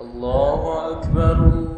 الله أكبر الله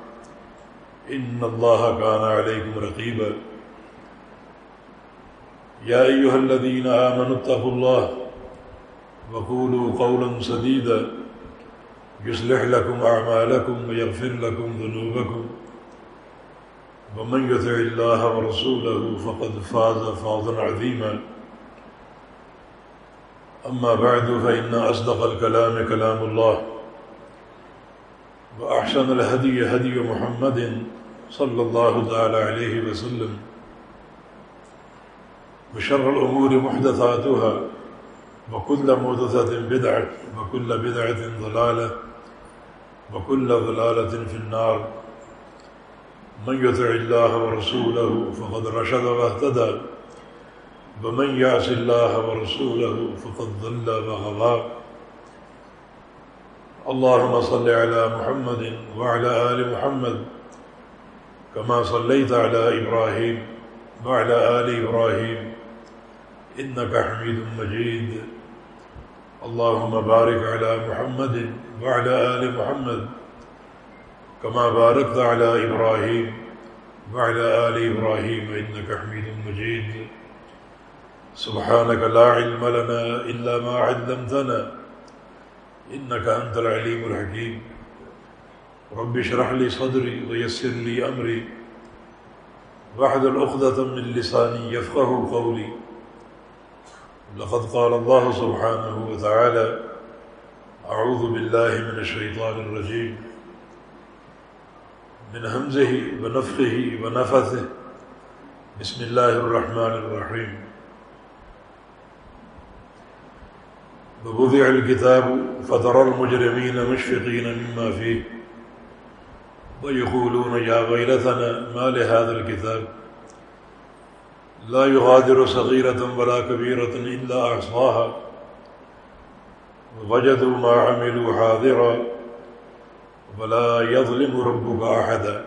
إن الله كان عليكم رقيبا. يا أيها الذين آمنوا اتقوا الله وقولوا قولا سديدا. يصلح لكم أعمالكم ويغفر لكم ذنوبكم. ومن يطع الله ورسوله فقد فاز فوزا عظيما. أما بعد فإن أصدق الكلام كلام الله. وأحسن الهدي هدي محمد صلى الله تعالى عليه وسلم وشر الأمور محدثاتها وكل محدثة بدعة وكل بدعة ضلالة وكل ضلالة في النار من يطع الله ورسوله فقد رشد واهتدى ومن يعص الله ورسوله فقد ضل وغضى اللهم صل على محمد وعلى آل محمد كما صليت على إبراهيم وعلى آل إبراهيم إنك حميد مجيد. اللهم بارك على محمد وعلى آل محمد كما باركت على إبراهيم وعلى آل إبراهيم إنك حميد مجيد. سبحانك لا علم لنا إلا ما علمتنا إنك أنت العليم الحكيم. رب اشرح لي صدري ويسر لي أمري. واحلل عقدة من لساني يفقه قولي. لقد قال الله سبحانه وتعالى أعوذ بالله من الشيطان الرجيم. من همزه ونفخه ونفثه. بسم الله الرحمن الرحيم. ووضع الكتاب فترى المجرمين مشفقين مما فيه. ويقولون يا ويلتنا ما لهذا الكتاب لا يغادر صغيرة ولا كبيرة إلا أحصاها وجدوا ما عملوا حاضرا ولا يظلم ربك أحدا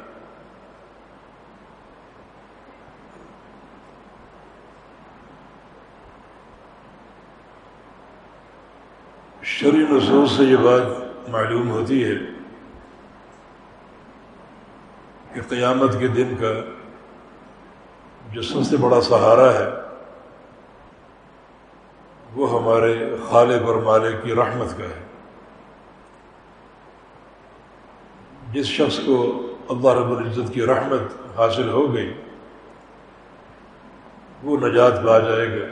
شرع نصوص سے یہ بات معلوم ہوتی ہے کہ قیامت کے دن کا جو سب سے بڑا سہارا ہے، وہ ہمارے خالق اور مالک کی رحمت کا ہے۔ جس شخص کو اللہ رب العزت کی رحمت حاصل ہو گئی، وہ نجات پا جائے گا۔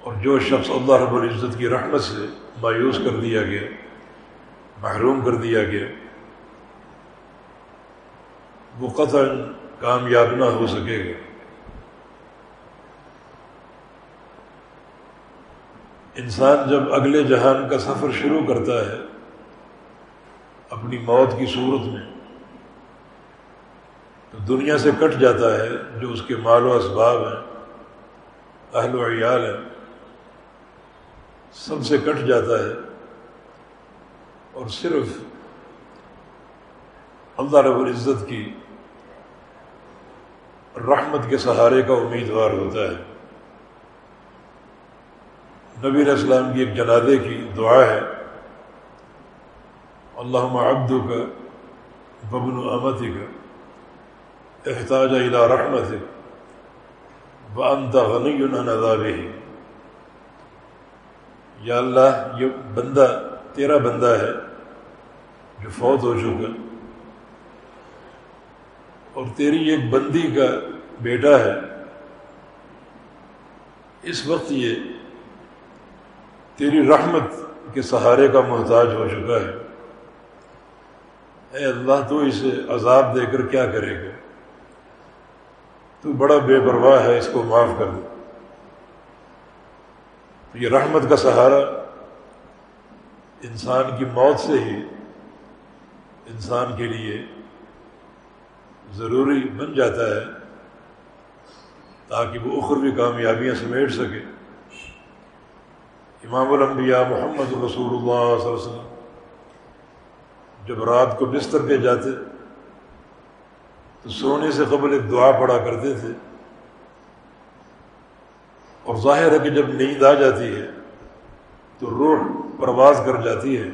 اور جو شخص اللہ رب العزت کی رحمت سے مایوس کر دیا گیا، محروم کر دیا گیا وہ قطع کامیاب نہ ہو سکے گا۔ انسان جب اگلے جہان کا سفر شروع کرتا ہے، اپنی موت کی صورت میں، تو دنیا سے کٹ جاتا ہے جو اس کے مال و اسباب ہیں، اہل و عیال ہیں، سب سے کٹ جاتا ہے۔ اور صرف اللہ رب العزت کی رحمت کے سہارے کا امیدوار ہوتا ہے۔ نبی علیہ السلام کی ایک جنازے کی دعا ہے۔ اللہ عبدو کا ببن و امتی کا احتاج الى رحمت وانت غنی عن عذابہ یا اللہ، یہ بندہ، تیرا بندہ ہے جو فوت ہو چکا اور تیری ایک بندی کا بیٹا ہے، اس وقت یہ تیری رحمت کے سہارے کا محتاج ہو چکا ہے۔ اے اللہ، تو اسے عذاب دے کر کیا کرے گا؟ تو بڑا بے پرواہ ہے، اس کو معاف کر دے۔ تو یہ رحمت کا سہارا انسان کی موت سے ہی انسان کے لیے ضروری بن جاتا ہے تاکہ وہ اخروی کامیابیاں سمیٹ سکے۔ امام الانبیاء محمد رسول اللہ صلی اللہ علیہ وسلم جب رات کو بستر پہ جاتے تو سونے سے قبل ایک دعا پڑا کرتے تھے۔ اور ظاہر ہے کہ جب نیند آ جاتی ہے تو روح پرواز کر جاتی ہے۔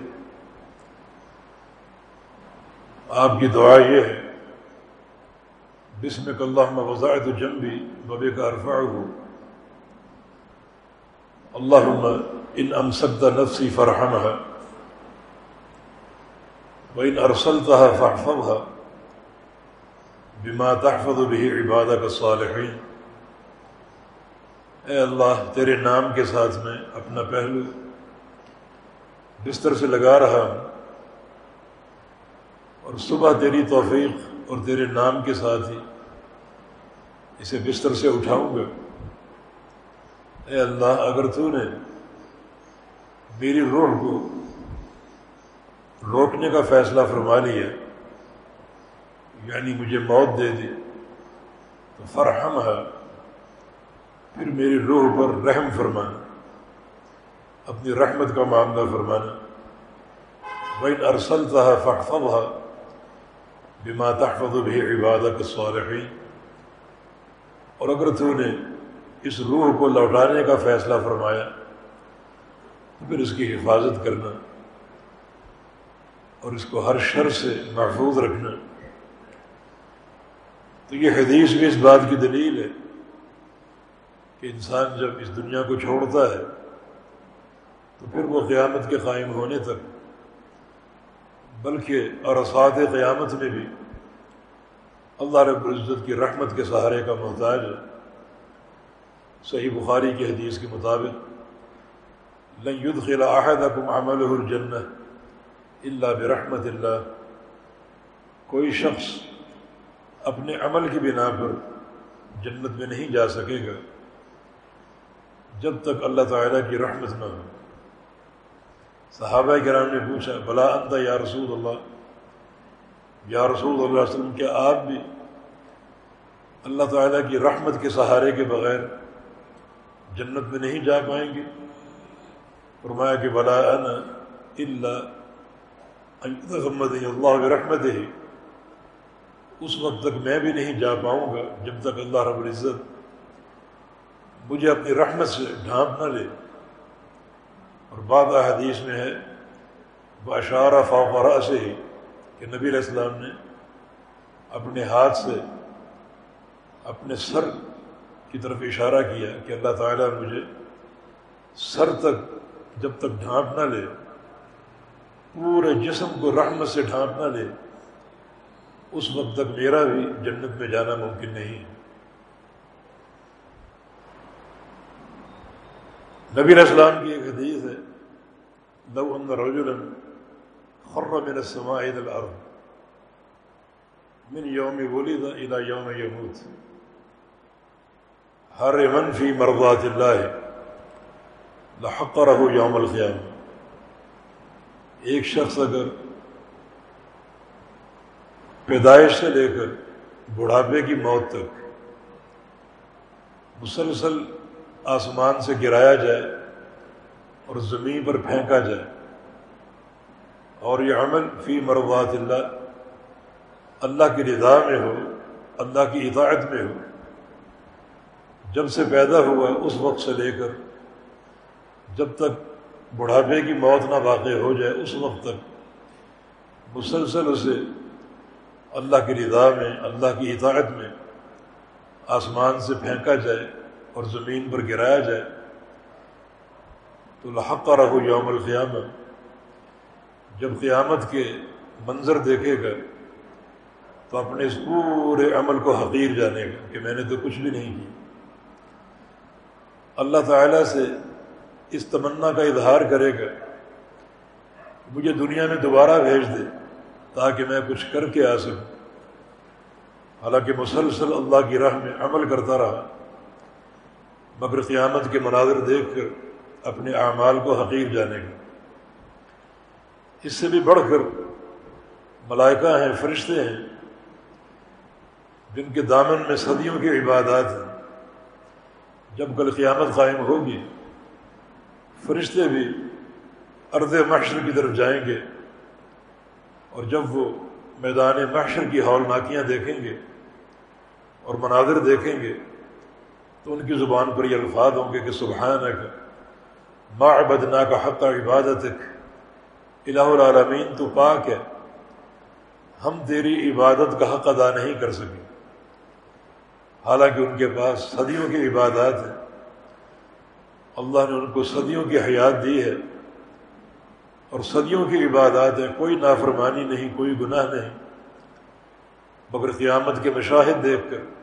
آپ کی دعا یہ ہے بسم اللہ وضاحت جنبی ببے کا عرفا ہو اللہ ان امسد نفسی فرحم ہے وہ ان ارسلتا فحفظ ہے بما تحفظ بھی عبادہ کا صالحین اے اللہ، تیرے نام کے ساتھ میں اپنا پہلو بستر سے لگا رہا ہوں اور صبح تیری توفیق اور تیرے نام کے ساتھ ہی اسے بستر سے اٹھاؤں گا۔ اے اللہ، اگر تو نے میری روح کو روکنے کا فیصلہ فرما لیا یعنی مجھے موت دے دی، تو فرحم ہے پھر میری روح پر رحم فرمانا اپنی رحمت کا معاملہ فرمانا۔ بین ارسل تھا فخب بما تحفظ بھی عبادت صالحین اور اگر تو نے اس روح کو لوٹانے کا فیصلہ فرمایا تو پھر اس کی حفاظت کرنا اور اس کو ہر شر سے محفوظ رکھنا۔ تو یہ حدیث بھی اس بات کی دلیل ہے کہ انسان جب اس دنیا کو چھوڑتا ہے، تو پھر وہ قیامت کے قائم ہونے تک بلکہ اور اسات قیامت میں بھی اللہ رب العزت کی رحمت کے سہارے کا محتاج ہے۔ صحیح بخاری کی حدیث کے مطابق، لن يدخل احدكم عمله الجنہ اللہ برحمت اللہ کوئی شخص اپنے عمل کی بنا پر جنت میں نہیں جا سکے گا جب تک اللہ تعالیٰ کی رحمت نہ ہو۔ صحابہ کرام نے پوچھا، بلا انت یا رسول اللہ؟ یا رسول اللہ علیہ وسلم کیا آپ بھی اللہ تعالیٰ کی رحمت کے سہارے کے بغیر جنت میں نہیں جا پائیں گے؟ فرمایا کہ بلا ان اللہ اللہ رحمت ہی اس وقت تک میں بھی نہیں جا پاؤں گا جب تک اللہ رب العزت مجھے اپنی رحمت سے ڈھانپ نہ لے۔ اور بعض حدیث میں ہے باشارہ فاقرہ سے ہی کہ نبی علیہ السلام نے اپنے ہاتھ سے اپنے سر کی طرف اشارہ کیا کہ اللہ تعالیٰ مجھے سر تک جب تک ڈھانپ نہ لے، پورے جسم کو رحمت سے ڈھانپ نہ لے، اس وقت تک میرا بھی جنت میں جانا ممکن نہیں۔ ہے نبی علیہ السلام کی ایک حدیث ہے، لو ان رجلا خر من السماء الى الارض من يوم ولد الى يوم يموت. ہر من فی مرضات اللہ لحقرہ یوم القیام ایک شخص اگر پیدائش سے لے کر بڑھاپے کی موت تک مسلسل آسمان سے گرایا جائے اور زمین پر پھینکا جائے۔ اور یہ عمل فی مرضات اللہ اللہ کی رضا میں ہو، اللہ کی اطاعت میں ہو۔ جب سے پیدا ہوا اس وقت سے لے کر جب تک بڑھاپے کی موت نہ واقع ہو جائے، اس وقت تک مسلسل اسے اللہ کی رضا میں، اللہ کی اطاعت میں آسمان سے پھینکا جائے۔ اور زمین پر گرایا جائے تو لحق رہو یوم القیام جب قیامت کے منظر دیکھے گا، تو اپنے اس پورے عمل کو حقیر جانے گا کہ میں نے تو کچھ بھی نہیں کیا۔ اللہ تعالیٰ سے اس تمنا کا اظہار کرے گا، مجھے دنیا میں دوبارہ بھیج دے تاکہ میں کچھ کر کے آ سکوں۔ حالانکہ مسلسل اللہ کی راہ میں عمل کرتا رہا۔ مگر قیامت کے مناظر دیکھ کر اپنے اعمال کو حقیر جانے گا اس سے بھی بڑھ کر ملائکہ ہیں، فرشتے ہیں، جن کے دامن میں صدیوں کی عبادات ہیں۔ جب کل قیامت قائم ہوگی، فرشتے بھی ارد محشر کی طرف جائیں گے اور جب وہ میدان محشر کی ہول ناکیاں دیکھیں گے اور مناظر دیکھیں گے تو ان کی زبان پر یہ الفاظ ہوں گے کہ سبحانہ کا معبدنا کا حق عبادت الہ العالمین تو پاک ہے، ہم تیری عبادت کا حق ادا نہیں کر سکے۔ حالانکہ ان کے پاس صدیوں کی عبادات ہیں۔ اللہ نے ان کو صدیوں کی حیات دی ہے۔ اور صدیوں کی عبادات ہیں، کوئی نافرمانی نہیں، کوئی گناہ نہیں۔ مگر قیامت کے مشاہد دیکھ کر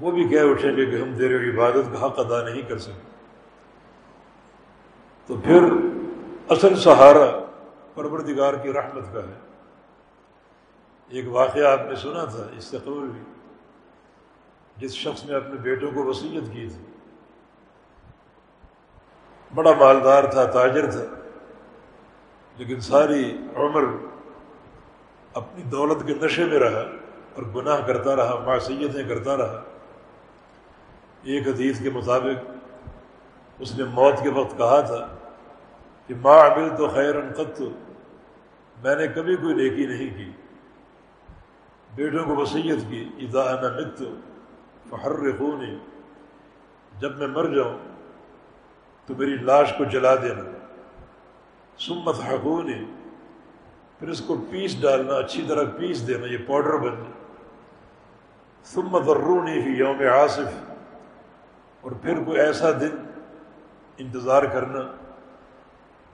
وہ بھی کہہ اٹھیں گے کہ ہم تیرے عبادت کا حق ادا نہیں کر سکتے۔ تو پھر اصل سہارا پروردگار کی رحمت کا ہے۔ ایک واقعہ آپ نے سنا تھا اس سے قبل بھی۔ جس شخص نے اپنے بیٹوں کو وسیعت کی تھی۔ بڑا مالدار تھا، تاجر تھا، لیکن ساری عمر اپنی دولت کے نشے میں رہا اور گناہ کرتا رہا، معصیتیں کرتا رہا۔ ایک حدیث کے مطابق اس نے موت کے وقت کہا تھا کہ ماں عمل تو خیر قط، میں نے کبھی کوئی نیکی نہیں کی۔ بیٹوں کو وصیت کی ادا مت فہر خونی جب میں مر جاؤں تو میری لاش کو جلا دینا۔ سمت حقونی پھر اس کو پیس ڈالنا، اچھی طرح پیس دینا، یہ پاؤڈر بن جائے۔ سمت ارونی فی یوم آصف پھر کوئی ایسا دن انتظار کرنا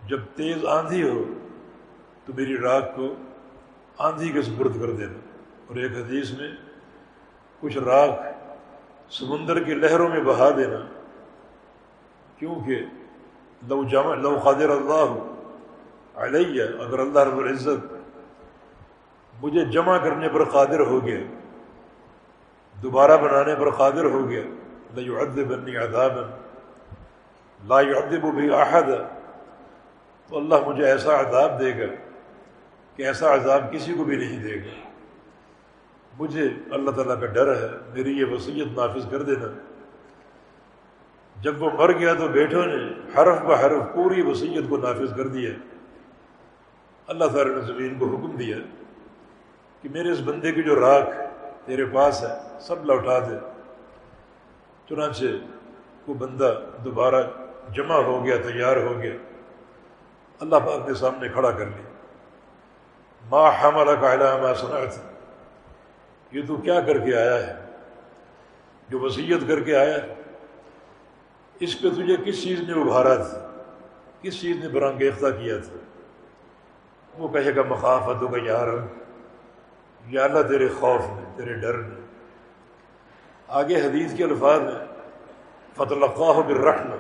جب تیز آندھی ہو تو میری راک کو آندھی کے سپرد کر دینا۔ اور ایک حدیث میں کچھ راک سمندر کی لہروں میں بہا دینا، کیونکہ لو جمع، لو قادر اللہ علیہ، اگر اللہ رب العزت مجھے جمع کرنے پر قادر ہو گیا، دوبارہ بنانے پر قادر ہو گیا لعدب بنی عذابا. لا يعذب بھی احد. تو اللہ مجھے ایسا عذاب دے گا کہ ایسا عذاب کسی کو بھی نہیں دے گا. مجھے اللہ تعالیٰ کا ڈر ہے. میری یہ وصیت نافذ کر دینا. جب وہ مر گیا تو بیٹوں نے حرف بہ حرف پوری وصیت کو نافذ کر دیا. اللہ تعالیٰ نے زمین کو حکم دیا کہ میرے اس بندے کی جو راکھ تیرے پاس ہے، سب لوٹا دے. چنانچہ وہ بندہ دوبارہ جمع ہو گیا، تیار ہو گیا، اللہ پاک نے سامنے کھڑا کر لیا۔ ماں حملہ کا علامہ سنا یہ تو کیا کر کے آیا ہے؟ جو وصیت کر کے آیا ہے۔ اس پہ تجھے کس چیز نے ابھارا تھا؟ کس چیز نے برانگیختہ کیا تھا؟ وہ کہے گا مخافتوں کا یار، یا اللہ تیرے خوف نے تیرے ڈر نے آگے حدیث کے الفاظ میں فتح القاح بالرحم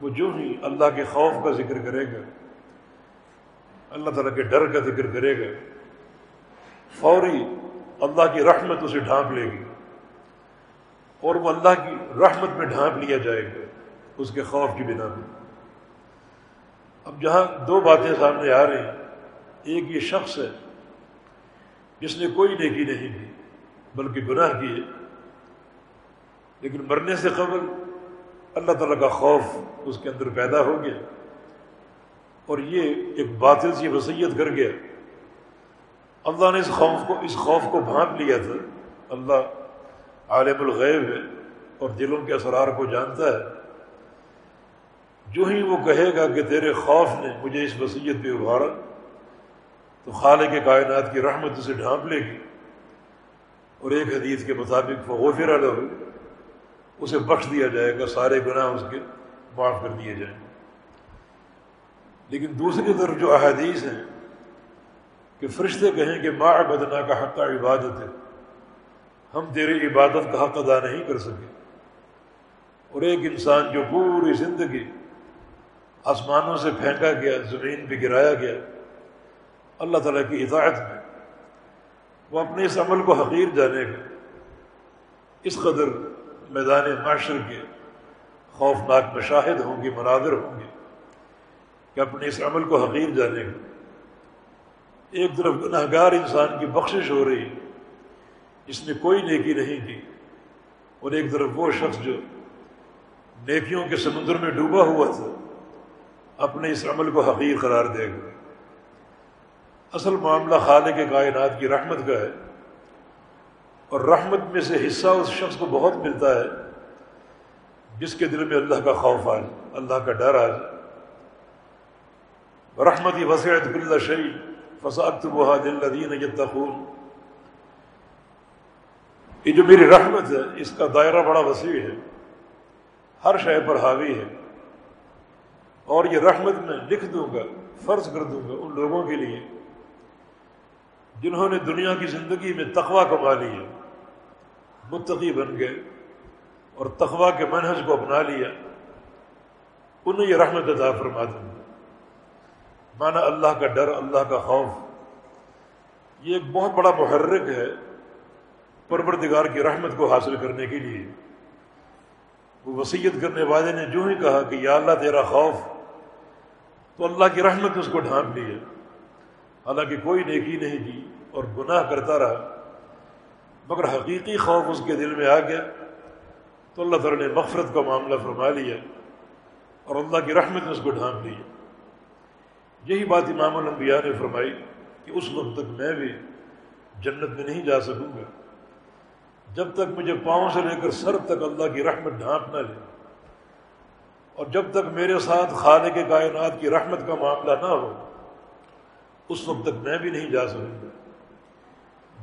وہ جو ہی اللہ کے خوف کا ذکر کرے گا، اللہ تعالیٰ کے ڈر کا ذکر کرے گا، فوری اللہ کی رحمت اسے ڈھانپ لے گی۔ اور وہ اللہ کی رحمت میں ڈھانپ لیا جائے گا، اس کے خوف کی بنا میں اب جہاں دو باتیں سامنے آ رہی ہیں، ایک یہ شخص ہے، جس نے کوئی نیکی نہیں کی، بلکہ گناہ کیے۔ لیکن مرنے سے قبل اللہ تعالیٰ کا خوف اس کے اندر پیدا ہو گیا۔ اور یہ ایک باطل سی وسیعت کر گیا۔ اللہ نے اس خوف کو، اس خوف کو بھانپ لیا تھا۔ اللہ عالم الغیب ہے اور دلوں کے اسرار کو جانتا ہے۔ جو ہی وہ کہے گا کہ تیرے خوف نے مجھے اس وصیت پہ ابھارا، تو خالق کے کائنات کی رحمت اسے ڈھانپ لے گی۔ اور ایک حدیث کے مطابق، فغفر علیہ اسے بخش دیا جائے گا، سارے گناہ اس کے معاف کر دیے جائیں۔ گے لیکن دوسری طرف جو احادیث ہیں کہ فرشتے کہیں کہ ما بدنا کا حق عبادت ہے، ہم تیری عبادت کا حق ادا نہیں کر سکے۔ اور ایک انسان جو پوری زندگی آسمانوں سے پھینکا گیا، زمین پہ گرایا گیا، اللہ تعالیٰ کی اطاعت میں، وہ اپنے اس عمل کو حقیر جانے گا۔ اس قدر میدان معاشر کے خوفناک مشاہد ہوں گے، مناظر ہوں گے کہ اپنے اس عمل کو حقیر جانے گا ایک طرف گناہ گار انسان کی بخشش ہو رہی، اس نے کوئی نیکی نہیں کی، اور ایک طرف وہ شخص جو نیکیوں کے سمندر میں ڈوبا ہوا تھا، اپنے اس عمل کو حقیر قرار دے گا۔ اصل معاملہ خالق کائنات کی رحمت کا ہے۔ اور رحمت میں سے حصہ اس شخص کو بہت ملتا ہے، جس کے دل میں اللہ کا خوف آ جائے اللہ کا ڈر آ جائے رحمت ہی وسیعت بلّہ شعی فساد وہ دل دین یتقون۔ یہ جو میری رحمت ہے، اس کا دائرہ بڑا وسیع ہے، ہر شے پر حاوی ہے۔ اور یہ رحمت میں لکھ دوں گا، فرض کر دوں گا ان لوگوں کے لیے، جنہوں نے دنیا کی زندگی میں تقوا کما لی ہے۔ متقی بن گئے اور تقوا کے منحص کو اپنا لیا، انہیں یہ رحمت ادا فرما دوں مانا اللہ کا ڈر، اللہ کا خوف، یہ ایک بہت بڑا محرک ہے پروردگار کی رحمت کو حاصل کرنے کے لیے۔ وہ وسیعت کرنے والے نے جو ہی کہا کہ یا اللہ تیرا خوف، تو اللہ کی رحمت اس کو ڈھانپ لی ہے حالانکہ کوئی نیکی نہیں کی اور گناہ کرتا رہا۔ مگر حقیقی خوف اس کے دل میں آ گیا تو اللہ تعالیٰ نے مغفرت کا معاملہ فرما لیا اور اللہ کی رحمت نے اس کو ڈھانپ لی۔ یہی بات امام الانبیاء نے فرمائی کہ اس وقت تک میں بھی جنت میں نہیں جا سکوں گا۔ جب تک مجھے پاؤں سے لے کر سر تک اللہ کی رحمت ڈھانپ نہ لے اور جب تک میرے ساتھ خالق کے کائنات کی رحمت کا معاملہ نہ ہو، اس وقت تک میں بھی نہیں جا سکوں گا۔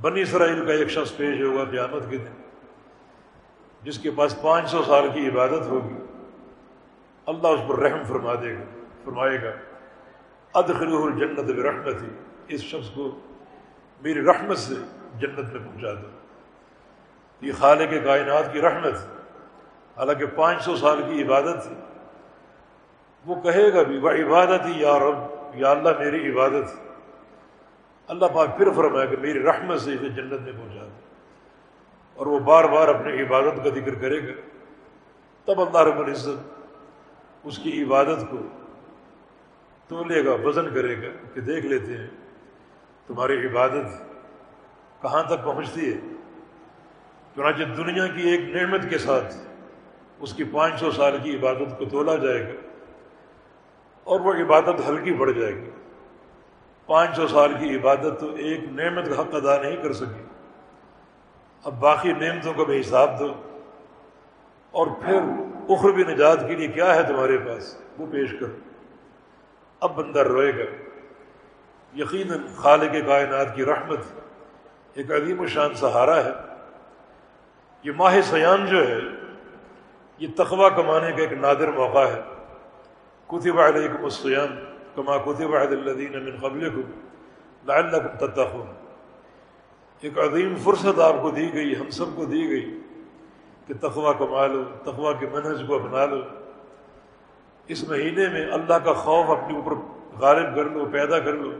بنی اسرائیل کا ایک شخص پیش ہوگا قیامت کے دن، جس کے پاس پانچ سو سال کی عبادت ہوگی۔ اللہ اس پر رحم فرما دے گا، فرمائے گا ادخل الجنت رحمت ہی اس شخص کو میری رحمت سے جنت میں پہنچا دو۔ یہ خالق کائنات کی رحمت، حالانکہ پانچ سو سال کی عبادت تھی وہ کہے گا بھی، وہ عبادت ہی یا رب، یا اللہ میری عبادت اللہ پاک پھر فرمایا کہ میری رحمت سے اسے جنت میں پہنچا دے۔ اور وہ بار بار اپنی عبادت کا ذکر کرے گا۔ تب اللہ رب العزت اس کی عبادت کو تو لے گا، وزن کرے گا کہ دیکھ لیتے ہیں تمہاری عبادت کہاں تک پہنچتی ہے۔ چنانچہ دنیا کی ایک نعمت کے ساتھ اس کی پانچ سو سال کی عبادت کو تولا جائے گا اور وہ عبادت ہلکی بڑھ جائے گی۔ پانچ سو سال کی عبادت تو ایک نعمت کا حق ادا نہیں کر سکی۔ اب باقی نعمتوں کا بھی حساب دو۔ اور پھر اخروی نجات کے لیے کیا ہے تمہارے پاس؟ وہ پیش کرو اب بندہ روئے گا۔ یقیناً خالق کائنات کی رحمت ایک عظیم و شان سہارا ہے۔ یہ ماہ سیان جو ہے، یہ تخوہ کمانے کا ایک نادر موقع ہے۔ کتب علیکم السیام کما کتب علی الذین من قبلکم لعلکم تتقون. ایک عظیم فرصت آپ کو دی گئی، ہم سب کو دی گئی کہ تخوہ کما لو تخوہ کے منحص کو اپنا لو۔ اس مہینے میں اللہ کا خوف اپنے اوپر غالب کر لو، پیدا کر لو۔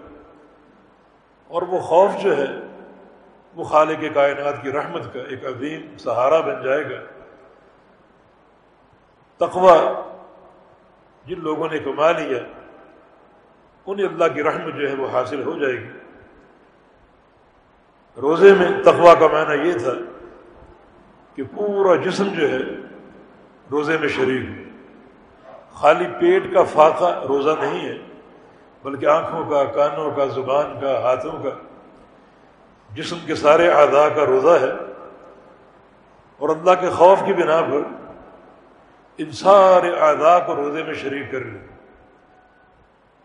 اور وہ خوف جو ہے، وہ خالق کائنات کی رحمت کا ایک عظیم سہارا بن جائے گا۔ تقوی جن لوگوں نے کما لیا انہیں اللہ کی رحمت جو ہے وہ حاصل ہو جائے گی۔ روزے میں تقوا کا معنی یہ تھا کہ پورا جسم جو ہے روزے میں شریک ہو خالی پیٹ کا فاقہ روزہ نہیں ہے، بلکہ آنکھوں کا، کانوں کا، زبان کا، ہاتھوں کا۔ جسم کے سارے اعضاء کا روزہ ہے۔ اور اللہ کے خوف کی بنا پر ان سارے اعضاء کو روزے میں شریک کر لیں۔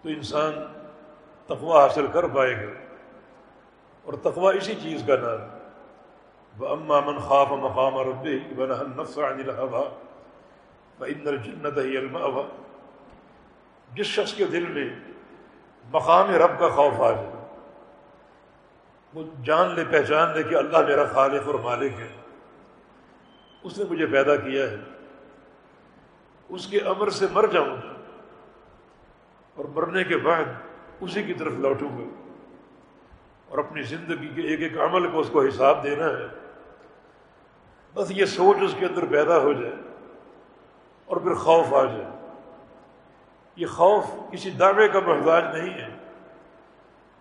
تو انسان تقوی حاصل کر پائے گا اور تقوی اسی چیز کا نام وہ اما من خواب مقام رب نفس عن الهوى فإن الجنة هي المأوى۔ جس شخص کے دل میں مقام رب کا خوف آ جائے، وہ جان لے، پہچان لے کہ اللہ میرا خالق اور مالک ہے۔ اس نے مجھے پیدا کیا ہے۔ اس کے امر سے مر جاؤں گا۔ اور مرنے کے بعد اسی کی طرف لوٹوں گا۔ اور اپنی زندگی کے ایک ایک عمل کو اس کو حساب دینا ہے۔ بس یہ سوچ اس کے اندر پیدا ہو جائے اور پھر خوف آ جائے۔ یہ خوف کسی دعوے کا محتاج نہیں ہے،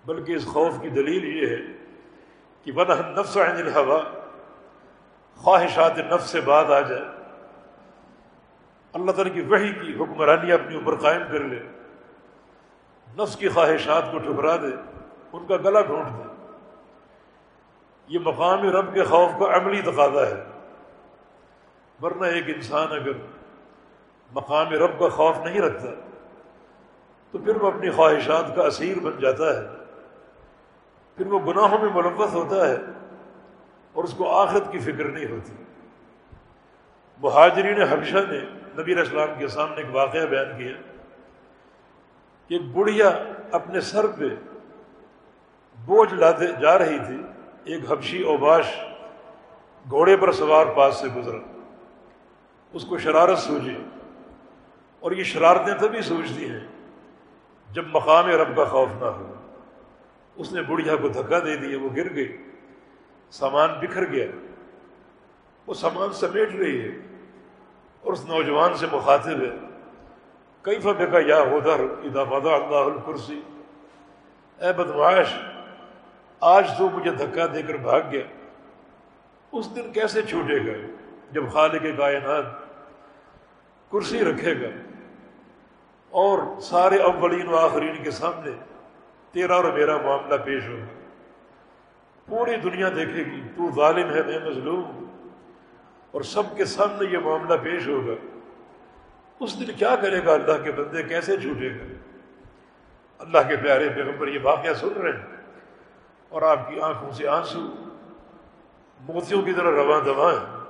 بلکہ اس خوف کی دلیل یہ ہے کہ بدہ نفس عن الحوا خواہشات نفس سے بعد آ جائے۔ اللہ تعالیٰ کی وحی کی حکمرانی اپنے اوپر قائم کر لے۔ نفس کی خواہشات کو ٹھکرا دے، ان کا گلا گھونٹ دے۔ یہ مقام رب کے خوف کا عملی تقاضا ہے۔ ورنہ ایک انسان اگر مقام رب کا خوف نہیں رکھتا، تو پھر وہ اپنی خواہشات کا اسیر بن جاتا ہے۔ پھر وہ گناہوں میں ملوث ہوتا ہے اور اس کو آخرت کی فکر نہیں ہوتی۔ مہاجرین حبشہ نے نبی اسلام کے سامنے ایک واقعہ بیان کیا۔ کہ ایک بڑھیا اپنے سر پہ بوجھ لاتے جا رہی تھی، ایک حبشی اوباش گھوڑے پر سوار پاس سے گزرا۔ اس کو شرارت سوجی۔ اور یہ شرارتیں تبھی سوچتی ہیں جب مقام رب کا خوف نہ ہو۔ اس نے بڑھیا کو دھکا دے دیا، وہ گر گئی۔ سامان بکھر گیا۔ وہ سامان سمیٹ رہی ہے اور اس نوجوان سے مخاطب ہے۔ کئی فبے کا یا ادھر ادا ودا اللہ الکرسی؟ اے بدمعاش، آج تو مجھے دھکا دے کر بھاگ گیا۔ اس دن کیسے چھوٹے گا؟ جب خالق کائنات کرسی رکھے گا۔ اور سارے اولین و آخرین کے سامنے تیرا اور میرا معاملہ پیش ہوگا۔ پوری دنیا دیکھے گی، تو ظالم ہے میں مظلوم۔ اور سب کے سامنے یہ معاملہ پیش ہوگا۔ اس دن کیا کرے گا اللہ کے بندے؟ کیسے جھوٹے گا؟ اللہ کے پیارے پیغمبر یہ واقعہ سن رہے ہیں اور آپ کی آنکھوں سے آنسو موتیوں کی طرح رواں دواں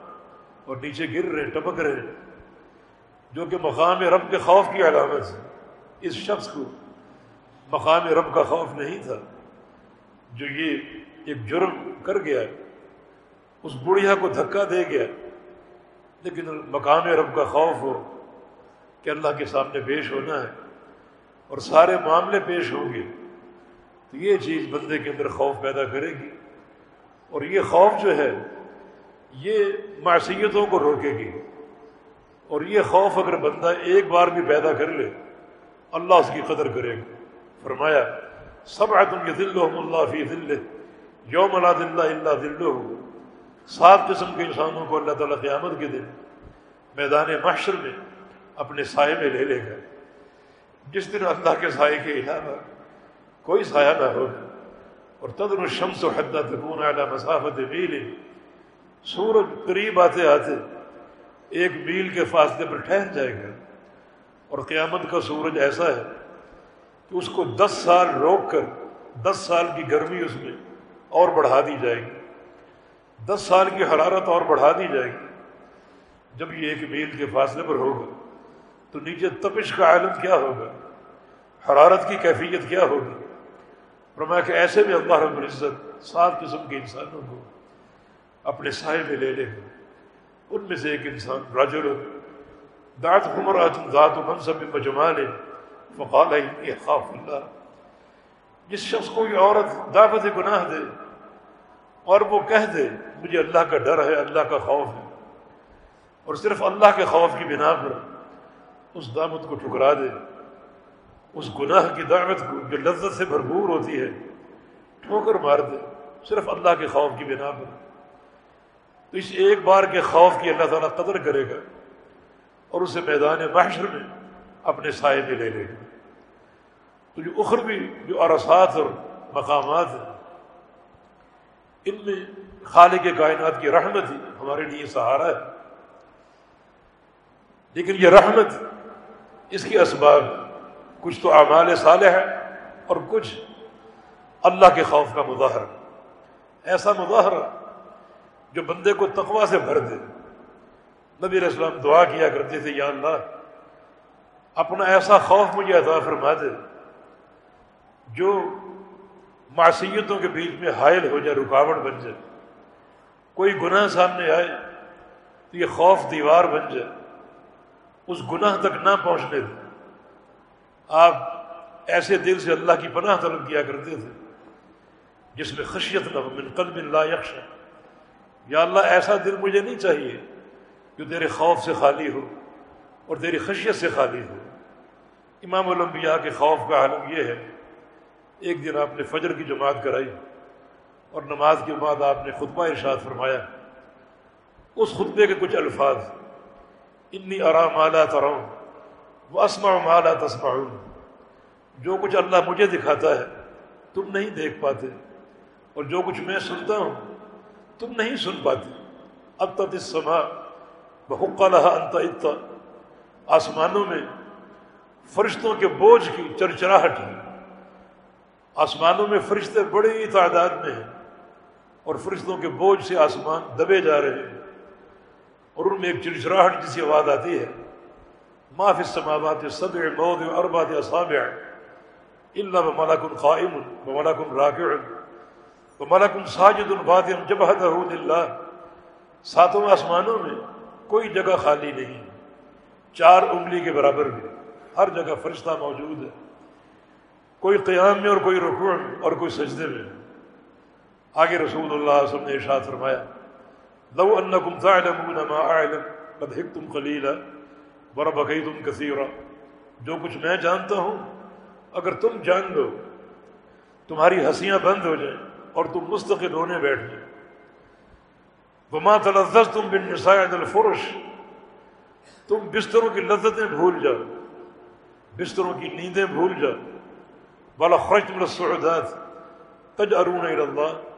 اور نیچے گر رہے ٹپک رہے جو کہ مقام رب کے خوف کی علامت ہے۔ اس شخص کو مقام رب کا خوف نہیں تھا۔ جو یہ ایک جرم کر گیا اس بڑھیا کو دھکا دے گیا لیکن مقام رب کا خوف ہو کہ اللہ کے سامنے پیش ہونا ہے اور سارے معاملے پیش ہوں گے، تو یہ چیز بندے کے اندر خوف پیدا کرے گی۔ اور یہ خوف جو ہے، یہ معصیتوں کو روکے گی۔ اور یہ خوف اگر بندہ ایک بار بھی پیدا کر لے، اللہ اس کی قدر کرے گا۔ فرمایا سب تم یہ دل اللہ فی دل یوم اللہ دلّہ اللہ دل سات قسم کے انسانوں کو اللہ تعالیٰ قیامت کے دن میدان محشر میں اپنے سائے میں لے لے گا جس دن اللہ کے سائے کے علاوہ کوئی سایہ نہ ہو اور تدر الشمس و حدہ تکون اعلیٰ مسافت میل۔ سورج قریب آتے آتے ایک میل کے فاصلے پر ٹھہر جائے گا اور قیامت کا سورج ایسا ہے کہ اس کو دس سال روک کر دس سال کی گرمی اس میں اور بڑھا دی جائے گی۔ دس سال کی حرارت اور بڑھا دی جائے گی۔ جب یہ ایک میل کے فاصلے پر ہوگا تو نیچے تپش کا عالم کیا ہوگا؟ حرارت کی کیفیت کیا ہوگی؟ فرمایا کہ ایسے میں اللہ رب العزت سات قسم کے انسانوں کو اپنے سائے میں لے لے۔ ان میں سے ایک انسان راجر دات حمرات ذات منصب مجمال فقال خوف اللہ۔ جس شخص کو یہ عورت دعوت گناہ دے اور وہ کہہ دے، مجھے اللہ کا ڈر ہے، اللہ کا خوف ہے۔ اور صرف اللہ کے خوف کی بنا پر اس دعوت کو ٹھکرا دے۔ اس گناہ کی دعوت کو جو لذت سے بھرپور ہوتی ہے ٹھوکر مار دے۔ صرف اللہ کے خوف کی بنا پر۔ تو اس ایک بار کے خوف کی اللہ تعالیٰ قدر کرے گا اور اسے میدان محشر میں اپنے سائے میں لے لے گا۔ تو جو اخروی جو ارسات اور مقامات ہیں، ان میں خالق کائنات کی رحمت ہی ہمارے لیے سہارا ہے۔ لیکن یہ رحمت اس کی اسباب، کچھ تو اعمال صالح ہے اور کچھ اللہ کے خوف کا مظاہرہ۔ ایسا مظاہرہ جو بندے کو تقوا سے بھر دے۔ نبی علیہ السلام دعا کیا کرتے تھے، یا اللہ، اپنا ایسا خوف مجھے عطا فرما دے جو معصیتوں کے بیچ میں حائل ہو جائے، رکاوٹ بن جائے۔ کوئی گناہ سامنے آئے تو یہ خوف دیوار بن جائے۔ اس گناہ تک نہ پہنچنے دے آپ ایسے دل سے اللہ کی پناہ طلب کیا کرتے تھے، جس میں خشیت نہ من قلب لا یکش یا اللہ، ایسا دل مجھے نہیں چاہیے جو تیرے خوف سے خالی ہو اور تیری خشیت سے خالی ہو۔ امام الانبیاء کے خوف کا عالم یہ ہے، ایک دن آپ نے فجر کی جماعت کرائی اور نماز کے بعد آپ نے خطبہ ارشاد فرمایا۔ اس خطبے کے کچھ الفاظ انی آرام اعلیٰ ترون وہ اسما مالا تسما جو کچھ اللہ مجھے دکھاتا ہے، تم نہیں دیکھ پاتے۔ اور جو کچھ میں سنتا ہوں، تم نہیں سن پاتے۔ اب تک اس سما بحق لہا انت اتا آسمانوں میں فرشتوں کے بوجھ کی چرچراہٹ ہے۔ آسمانوں میں فرشتے بڑی تعداد میں ہیں۔ اور فرشتوں کے بوجھ سے آسمان دبے جا رہے ہیں۔ اور ان میں ایک چرچراہٹ جیسی آواز آتی ہے۔ ما فی السماوات السبع موضع اربعة اصابع الا قائم وملك راكع وملك ساجد باطن جبهته لله۔ ساتوں آسمانوں میں کوئی جگہ خالی نہیں۔ چار انگلی کے برابر بھی ہر جگہ فرشتہ موجود ہے۔ کوئی قیام میں اور کوئی رکوع میں اور کوئی سجدے میں۔ آگے رسول اللہ صلی اللہ علیہ وسلم نے ارشاد فرمایا لو انکم تعلمون ما اعلم، قد قلیلا بربقیتم کثیرا۔ جو کچھ میں جانتا ہوں، اگر تم جان دو تمہاری ہنسیاں بند ہو جائیں اور تم مستقل ہونے بیٹھ جائیں۔ وما تلزز تم بن الفرش۔ تم بستروں کی لذتیں بھول جاؤ۔ بستروں کی نیندیں بھول جاؤ۔ بالا خرچ تم السعودات۔ تج ارون اللہ۔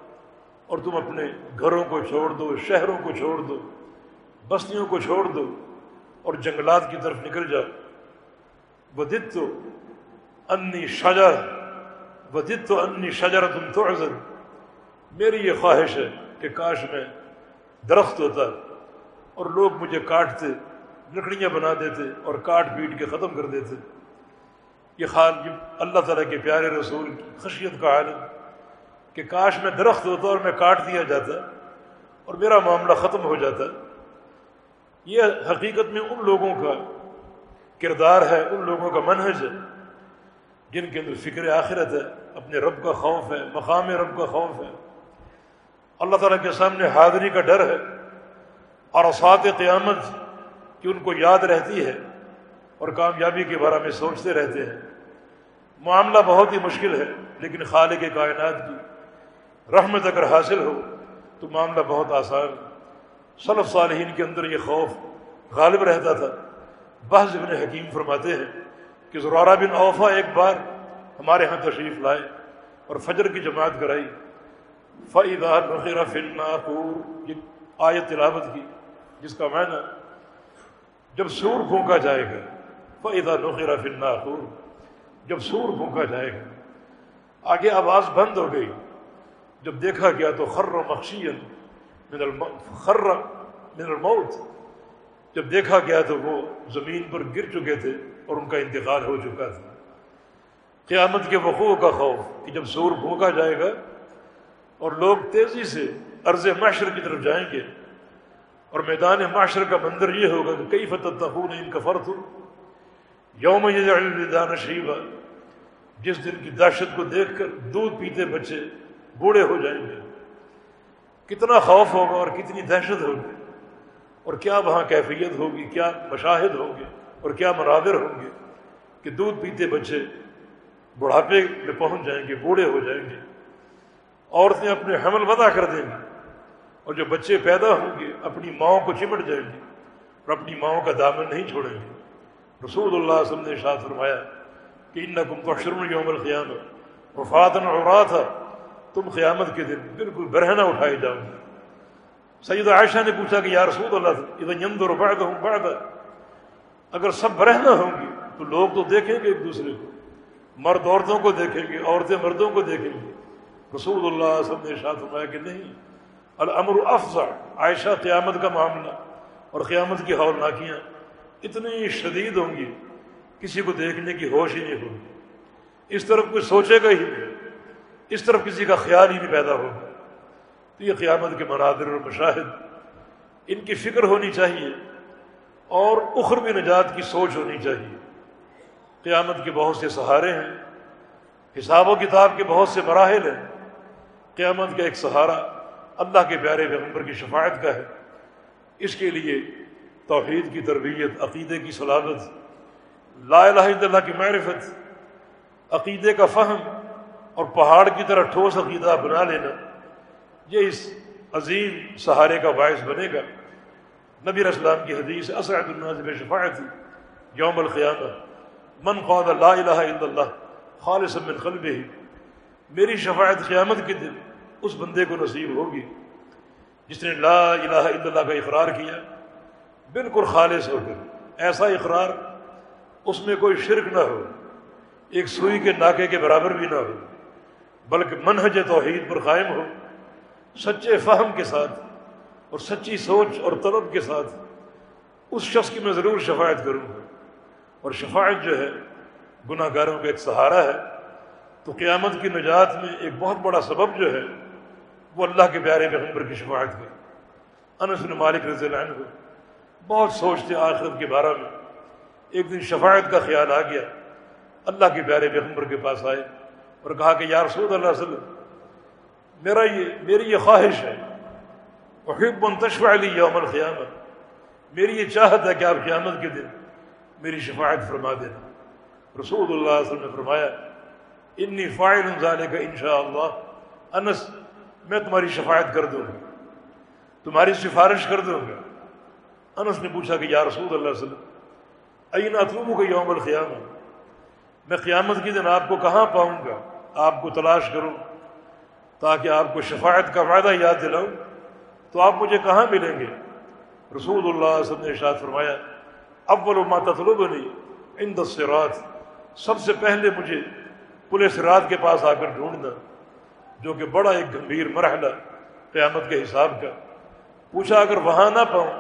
اور تم اپنے گھروں کو چھوڑ دو، شہروں کو چھوڑ دو، بستیوں کو چھوڑ دو اور جنگلات کی طرف نکل جاؤ۔ ودت تو انی شجر ودت تو انی شجر تم تو میری یہ خواہش ہے کہ کاش میں درخت ہوتا اور لوگ مجھے کاٹتے، لکڑیاں بنا دیتے اور کاٹ پیٹ کے ختم کر دیتے۔ یہ خال یہ اللہ تعالیٰ کے پیارے رسول کی خشیت کا عالم۔ کہ کاش میں درخت ہوتا اور میں کاٹ دیا جاتا اور میرا معاملہ ختم ہو جاتا۔ یہ حقیقت میں ان لوگوں کا کردار ہے، ان لوگوں کا منحج ہے، جن کے اندر فکر آخرت ہے، اپنے رب کا خوف ہے، مقام رب کا خوف ہے۔ اللہ تعالیٰ کے سامنے حاضری کا ڈر ہے اور اسات قیامت کی ان کو یاد رہتی ہے اور کامیابی کے بارے میں سوچتے رہتے ہیں۔ معاملہ بہت ہی مشکل ہے، لیکن خالق کائنات کی۔ رحمت اگر حاصل ہو، تو معاملہ بہت آسان۔ صلف صالحین کے اندر یہ خوف غالب رہتا تھا۔ بحض ابن حکیم فرماتے ہیں کہ زرارہ بن اوفا ایک بار ہمارے ہاں تشریف لائے اور فجر کی جماعت کرائی۔ فعیدہ نخیر فلناقور یہ آیت تلاوت کی، جس کا معنی جب سور پھونکا جائے گا فعیدہ نخیر فلناقور جب سور پھونکا جائے گا، آگے آواز بند ہو گئی۔ جب دیکھا گیا تو خر مخشین من خر من الموت. جب دیکھا گیا تو وہ زمین پر گر چکے تھے اور ان کا انتقال ہو چکا تھا. قیامت کے وقوع کا خوف کہ جب سور پھونکا جائے گا اور لوگ تیزی سے عرض معاشر کی طرف جائیں گے اور میدان معاشر کا منظر یہ ہوگا کہ کئی فتح تخون ان کا فرق ہو یوم یہ شیبہ جس دن کی دہشت کو دیکھ کر دودھ پیتے بچے بوڑھے ہو جائیں گے۔ کتنا خوف ہوگا اور کتنی دہشت ہوگی۔ اور کیا وہاں کیفیت ہوگی، کیا مشاہد ہوں گے اور کیا مناظر ہوں گے کہ دودھ پیتے بچے بڑھاپے میں پہنچ جائیں گے، بوڑھے ہو جائیں گے۔ عورتیں اپنے حمل ودا کر دیں گی۔ اور جو بچے پیدا ہوں گے، اپنی ماؤں کو چمٹ جائیں گے اور اپنی ماؤں کا دامن نہیں چھوڑیں گے۔ رسول اللہ وسلم نے ارشاد فرمایا کہ ان نقم تو شرم یوم القیام وفاتن اور تھا تم قیامت کے دن بالکل برہنہ اٹھائے جاؤ گے۔ سید عائشہ نے پوچھا کہ یا رسول اللہ ادھر یمد اور بعد ہوں بعد اگر سب برہنہ ہوں گی تو لوگ تو دیکھیں گے ایک دوسرے کو، مرد عورتوں کو دیکھیں گے، عورتیں مردوں کو دیکھیں گے۔ رسول اللہ وسلم نے شاہ فرمایا کہ نہیں، الامر افضل عائشہ قیامت کا معاملہ اور قیامت کی ہولناکیاں اتنی شدید ہوں گی، کسی کو دیکھنے کی ہوش ہی نہیں ہوگی۔ اس طرف کوئی سوچے گا ہی نہیں۔ اس طرف کسی کا خیال ہی نہیں پیدا ہوگا تو یہ قیامت کے مناظر اور مشاہد ان کی فکر ہونی چاہیے اور اخروی نجات کی سوچ ہونی چاہیے۔ قیامت کے بہت سے سہارے ہیں، حساب و کتاب کے بہت سے مراحل ہیں۔ قیامت کا ایک سہارا اللہ کے پیارے پیغمبر کی شفاعت کا ہے۔ اس کے لیے توحید کی تربیت، عقیدے کی سلامت لا الہ الا اللہ کی معرفت، عقیدے کا فہم اور پہاڑ کی طرح ٹھوس عقیدہ بنا لینا، یہ اس عظیم سہارے کا باعث بنے گا۔ نبی اسلام کی حدیث، اسعد الناظب شفاعت یوم القیامہ۔ من قاد لا الہ الا اللہ خالص من قلبہ میری شفاعت قیامت کے دن اس بندے کو نصیب ہوگی۔ جس نے لا الہ الا اللہ کا اقرار کیا، بالکل خالص ہو کر ایسا اقرار، اس میں کوئی شرک نہ ہو، ایک سوئی کے ناکے کے برابر بھی نہ ہو۔ بلکہ منہج توحید پر قائم ہو، سچے فہم کے ساتھ اور سچی سوچ اور طلب کے ساتھ اس شخص کی میں ضرور شفاعت کروں گا۔ اور شفاعت جو ہے گناہ گاروں کا ایک سہارا ہے۔ تو قیامت کی نجات میں ایک بہت بڑا سبب جو ہے، وہ اللہ کے پیارے پیغمبر کی شفاعت کا انس بن مالک رضی اللہ عنہ بہت سوچتے آخرت کے بارے میں۔ ایک دن شفاعت کا خیال آ گیا۔ اللہ کے پیارے پیغمبر کے پاس آئے۔ اور کہا کہ یا رسول اللہ علیہ وسلم، میرا یہ میری یہ خواہش ہے وحب تشفع علی یوم القیامت۔ میری یہ چاہت ہے کہ آپ قیامت کے دن میری شفاعت فرما دینا رسول اللہ علیہ وسلم نے فرمایا، انی فائل ظالے کا ان شاء اللہ انس، میں تمہاری شفاعت کر دوں گا۔ تمہاری سفارش کر دوں گا۔ انس نے پوچھا کہ یا رسول اللہ علیہ وسلم، این اطلوب کا یوم القیام میں قیامت کی دن آپ کو کہاں پاؤں گا؟ آپ کو تلاش کروں تاکہ آپ کو شفاعت کا وعدہ یاد دلاؤں، تو آپ مجھے کہاں ملیں گے؟ رسول اللہ علیہ وسلم نے ارشاد فرمایا، اول ما تطلبنی عند الصراط، سب سے پہلے مجھے پولیس رات کے پاس آ کر ڈھونڈنا، جو کہ بڑا ایک گمبھیر مرحلہ قیامت کے حساب کا۔ پوچھا، اگر وہاں نہ پاؤں،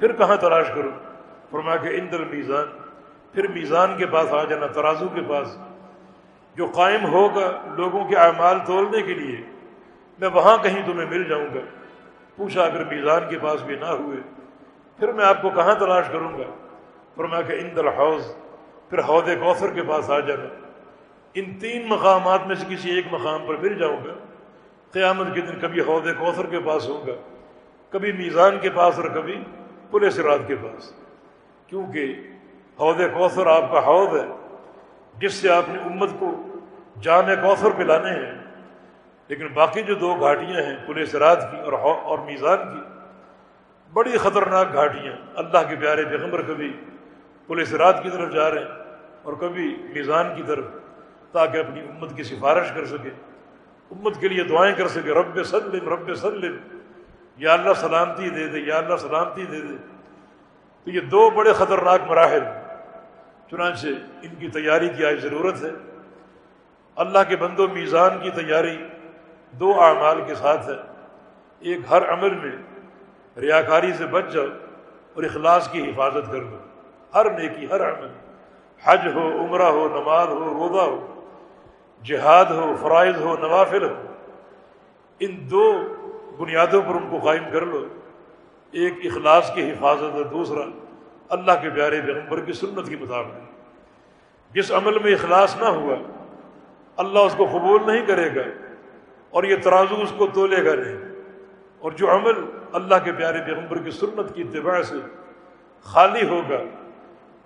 پھر کہاں تلاش کروں؟ فرمایا کہ اندر میزان پھر میزان کے پاس آ جانا، ترازو کے پاس۔ جو قائم ہوگا لوگوں کے اعمال تولنے کے لیے، میں وہاں کہیں تمہیں مل جاؤں گا۔ پوچھا اگر میزان کے پاس بھی نہ ہوئے، پھر میں آپ کو کہاں تلاش کروں گا؟ فرمایا کہ اندر حوض پھر حوض کوثر کے پاس آ جانا۔ ان تین مقامات میں سے کسی ایک مقام پر مل جاؤں گا۔ قیامت کے دن کبھی حوض کوثر کے پاس ہوں گا، کبھی میزان کے پاس اور کبھی پولیس رات کے پاس۔ کیونکہ حوض کوثر آپ کا حوض ہے جس سے آپ نے امت کو جام کوثر پلانے ہیں۔ لیکن باقی جو دو گھاٹیاں ہیں پولیس رات کی اور اور میزان کی، بڑی خطرناک گھاٹیاں۔ اللہ کے پیارے پیغمبر کبھی پولیس رات کی طرف جا رہے ہیں اور کبھی میزان کی طرف، تاکہ اپنی امت کی سفارش کر سکے۔ امت کے لیے دعائیں کر سکے۔ رب سلم رب سلم۔ یا اللہ سلامتی دے دے، یا اللہ سلامتی دے دے۔ تو یہ دو بڑے خطرناک مراحل۔ چنانچہ ان کی تیاری کی آج ضرورت ہے۔ اللہ کے بندو میزان کی تیاری دو اعمال کے ساتھ ہے۔ ایک، ہر عمل میں ریاکاری سے بچ جاؤ اور اخلاص کی حفاظت کر دو ہر نیکی، ہر عمل، حج ہو، عمرہ ہو، نماز ہو، روزہ ہو، جہاد ہو، فرائض ہو، نوافل ہو، ان دو بنیادوں پر ان کو قائم کر لو۔ ایک، اخلاص کی حفاظت اور دوسرا اللہ کے پیارے پیغمبر کی سنت کی مطابق۔ جس عمل میں اخلاص نہ ہوا، اللہ اس کو قبول نہیں کرے گا اور یہ ترازو اس کو تولے گا نہیں۔ اور جو عمل اللہ کے پیارے پیغمبر کی سنت کی اتباع سے خالی ہوگا،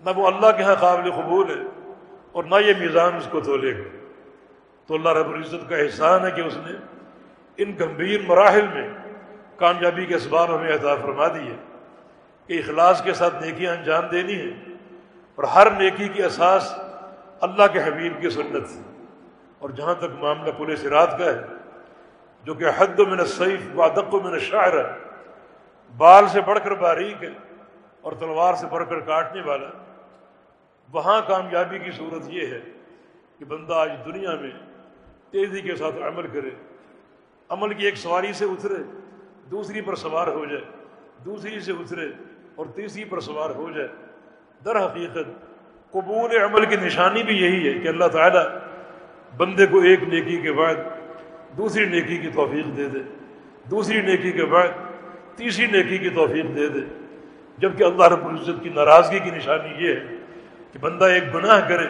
نہ وہ اللہ کے ہاں قابل قبول ہے اور نہ یہ میزان اس کو تولے گا۔ تو اللہ رب العزت کا احسان ہے کہ اس نے ان گمبھیر مراحل میں کامیابی کے اسباب ہمیں عطا فرما دی ہے۔ کہ اخلاص کے ساتھ نیکیاں انجام دینی ہے اور ہر نیکی کی اساس اللہ کے حبیب کی سنت ہے۔ اور جہاں تک معاملہ پولیس رات کا ہے، جو کہ حد و من سعیف وادق و من شاعر بال سے بڑھ کر باریک ہے اور تلوار سے بڑھ کر کاٹنے والا، وہاں کامیابی کی صورت یہ ہے کہ بندہ آج دنیا میں تیزی کے ساتھ عمل کرے، عمل کی ایک سواری سے اترے، دوسری پر سوار ہو جائے، دوسری سے اترے اور تیسری پر سوار ہو جائے۔ در حقیقت قبول عمل کی نشانی بھی یہی ہے کہ اللہ تعالیٰ بندے کو ایک نیکی کے بعد دوسری نیکی کی توفیق دے دے۔ دوسری نیکی کے بعد تیسری نیکی کی توفیق دے دے۔ جبکہ اللہ رب العزت کی ناراضگی کی نشانی یہ ہے کہ بندہ ایک گناہ کرے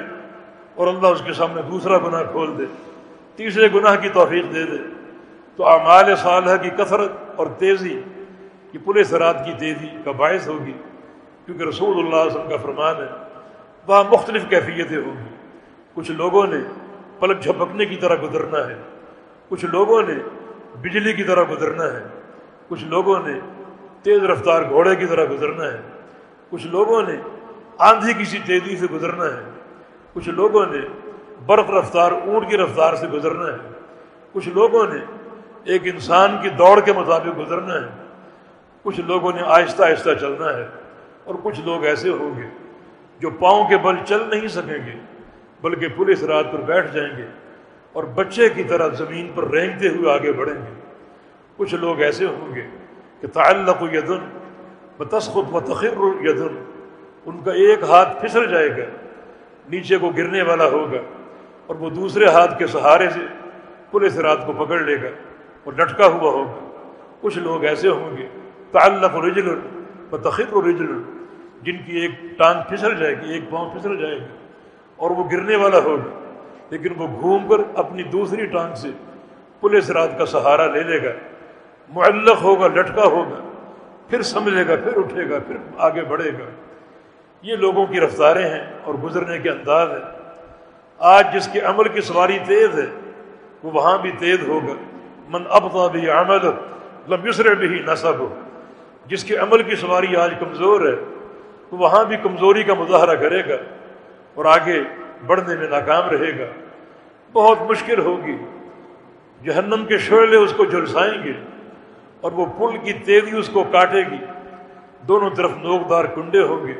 اور اللہ اس کے سامنے دوسرا گناہ کھول دے، تیسرے گناہ کی توفیق دے دے۔ تو اعمال صالحہ کی کثرت اور تیزی کی پورے سرات کی تیزی کا باعث ہوگی، کیونکہ رسول اللہ علیہ وسلم کا فرمان ہے، وہاں مختلف کیفیتیں ہوگی کچھ لوگوں نے پلک جھپکنے کی طرح گزرنا ہے، کچھ لوگوں نے بجلی کی طرح گزرنا ہے، کچھ لوگوں نے تیز رفتار گھوڑے کی طرح گزرنا ہے، کچھ لوگوں نے آندھی کسی تیزی سے گزرنا ہے، کچھ لوگوں نے برف رفتار، اونٹ کی رفتار سے گزرنا ہے، کچھ لوگوں نے ایک انسان کی دوڑ کے مطابق گزرنا ہے۔ کچھ لوگوں نے آہستہ آہستہ چلنا ہے اور کچھ لوگ ایسے ہوں گے جو پاؤں کے بل چل نہیں سکیں گے، بلکہ پولیس رات پر بیٹھ جائیں گے اور بچے کی طرح زمین پر رینگتے ہوئے آگے بڑھیں گے۔ کچھ لوگ ایسے ہوں گے کہ تعلق و یدن بتسخت و تخر یدن، ان کا ایک ہاتھ پھسل جائے گا، نیچے کو گرنے والا ہوگا اور وہ دوسرے ہاتھ کے سہارے سے پولیس رات کو پکڑ لے گا اور لٹکا ہوا ہوگا۔ کچھ لوگ ایسے ہوں گے تعلق و رجل و تخر و رجل، جن کی ایک ٹانگ پھسل جائے گی، ایک پاؤں پھسل جائے گا اور وہ گرنے والا ہوگا، لیکن وہ گھوم کر اپنی دوسری ٹانگ سے پولیس رات کا سہارا لے لے گا، معلق ہوگا، لٹکا ہوگا، پھر سمجھے گا، پھر اٹھے گا، پھر آگے بڑھے گا۔ یہ لوگوں کی رفتاریں ہیں اور گزرنے کے انداز ہیں۔ آج جس کے عمل کی سواری تیز ہے، وہ وہاں بھی تیز ہوگا۔ من ابتا بھی عمل لم یسر بھی نصب ہو جس کے عمل کی سواری آج کمزور ہے وہ وہاں بھی کمزوری کا مظاہرہ کرے گا اور آگے بڑھنے میں ناکام رہے گا۔ بہت مشکل ہوگی۔ جہنم کے شعلے اس کو جلسائیں گے اور وہ پل کی تیزی اس کو کاٹے گی۔ دونوں طرف نوکدار کنڈے ہوں گے۔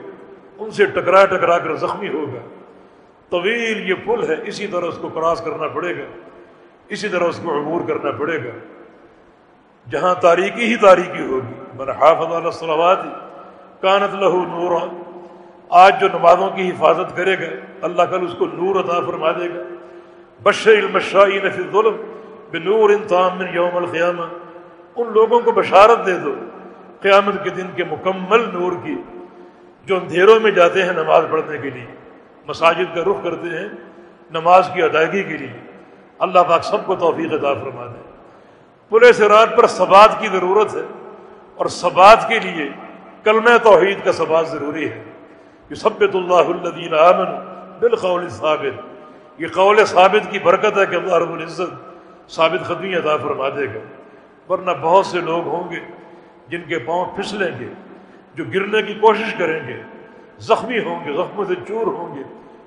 ان سے ٹکرا ٹکرا کر زخمی ہوگا۔ طویل یہ پل ہے، اسی طرح اس کو کراس کرنا پڑے گا۔ اسی طرح اس کو عبور کرنا پڑے گا۔ جہاں تاریکی ہی تاریکی ہوگی۔ من حافظ علیہ کانت لہو نور آج جو نمازوں کی حفاظت کرے گا، اللہ کل اس کو نور عطا فرما دے گا۔ بشر المشائین فی الظلم بنور انتام من یوم القیامہ۔ ان لوگوں کو بشارت دے دو، قیامت کے دن کے مکمل نور کی۔ جو اندھیروں میں جاتے ہیں نماز پڑھنے کے لیے، مساجد کا رخ کرتے ہیں نماز کی ادائیگی کے لیے۔ اللہ پاک سب کو توفیق عطا فرما دے۔ پورے سے پر ثبات کی ضرورت ہے اور ثبات کے لیے کلمہ توحید کا ثبات ضروری ہے۔ یہ سبت اللہ الدین عامن بالقول ثابت یہ قول ثابت کی برکت ہے کہ اللہ رب العزت ثابت قدمی عطا فرما دے گا۔ ورنہ بہت سے لوگ ہوں گے جن کے پاؤں پھسلیں گے، جو گرنے کی کوشش کریں گے، زخمی ہوں گے، زخموں سے چور ہوں گے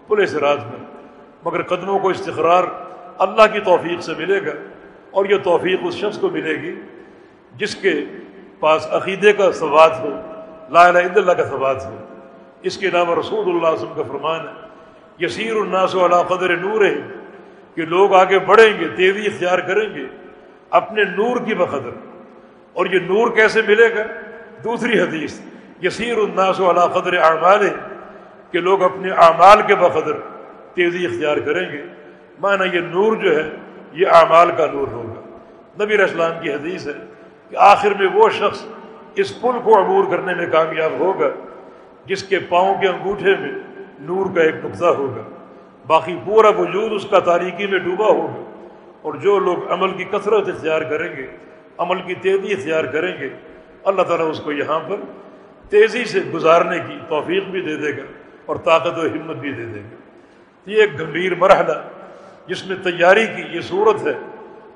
پولیس راز میں۔ مگر قدموں کو استقرار اللہ کی توفیق سے ملے گا۔ اور یہ توفیق اس شخص کو ملے گی جس کے پاس عقیدے کا ثبات ہو، لا الہ الا اللہ کا ثبات ہو۔ اس کے علاوہ رسول اللہ علیہ وسلم کا فرمان ہے، یسیر الناس علی قدر نور ہے کہ لوگ آگے بڑھیں گے، تیزی اختیار کریں گے اپنے نور کی بقدر۔ اور یہ نور کیسے ملے گا؟ دوسری حدیث، یسیر الناس علی قدر اعمال ہے کہ لوگ اپنے اعمال کے بقدر تیزی اختیار کریں گے۔ معنی یہ نور جو ہے یہ اعمال کا نور ہوگا۔ نبی اسلام کی حدیث ہے کہ آخر میں وہ شخص اس پل کو عبور کرنے میں کامیاب ہوگا، جس کے پاؤں کے انگوٹھے میں نور کا ایک نقطہ ہوگا۔ باقی پورا وجود اس کا تاریکی میں ڈوبا ہوگا۔ اور جو لوگ عمل کی کثرت اختیار کریں گے، عمل کی تیزی اختیار کریں گے، اللہ تعالیٰ اس کو یہاں پر تیزی سے گزارنے کی توفیق بھی دے دے گا اور طاقت و ہمت بھی دے دے گا۔ یہ ایک گمبھیر مرحلہ جس میں تیاری کی، یہ صورت ہے۔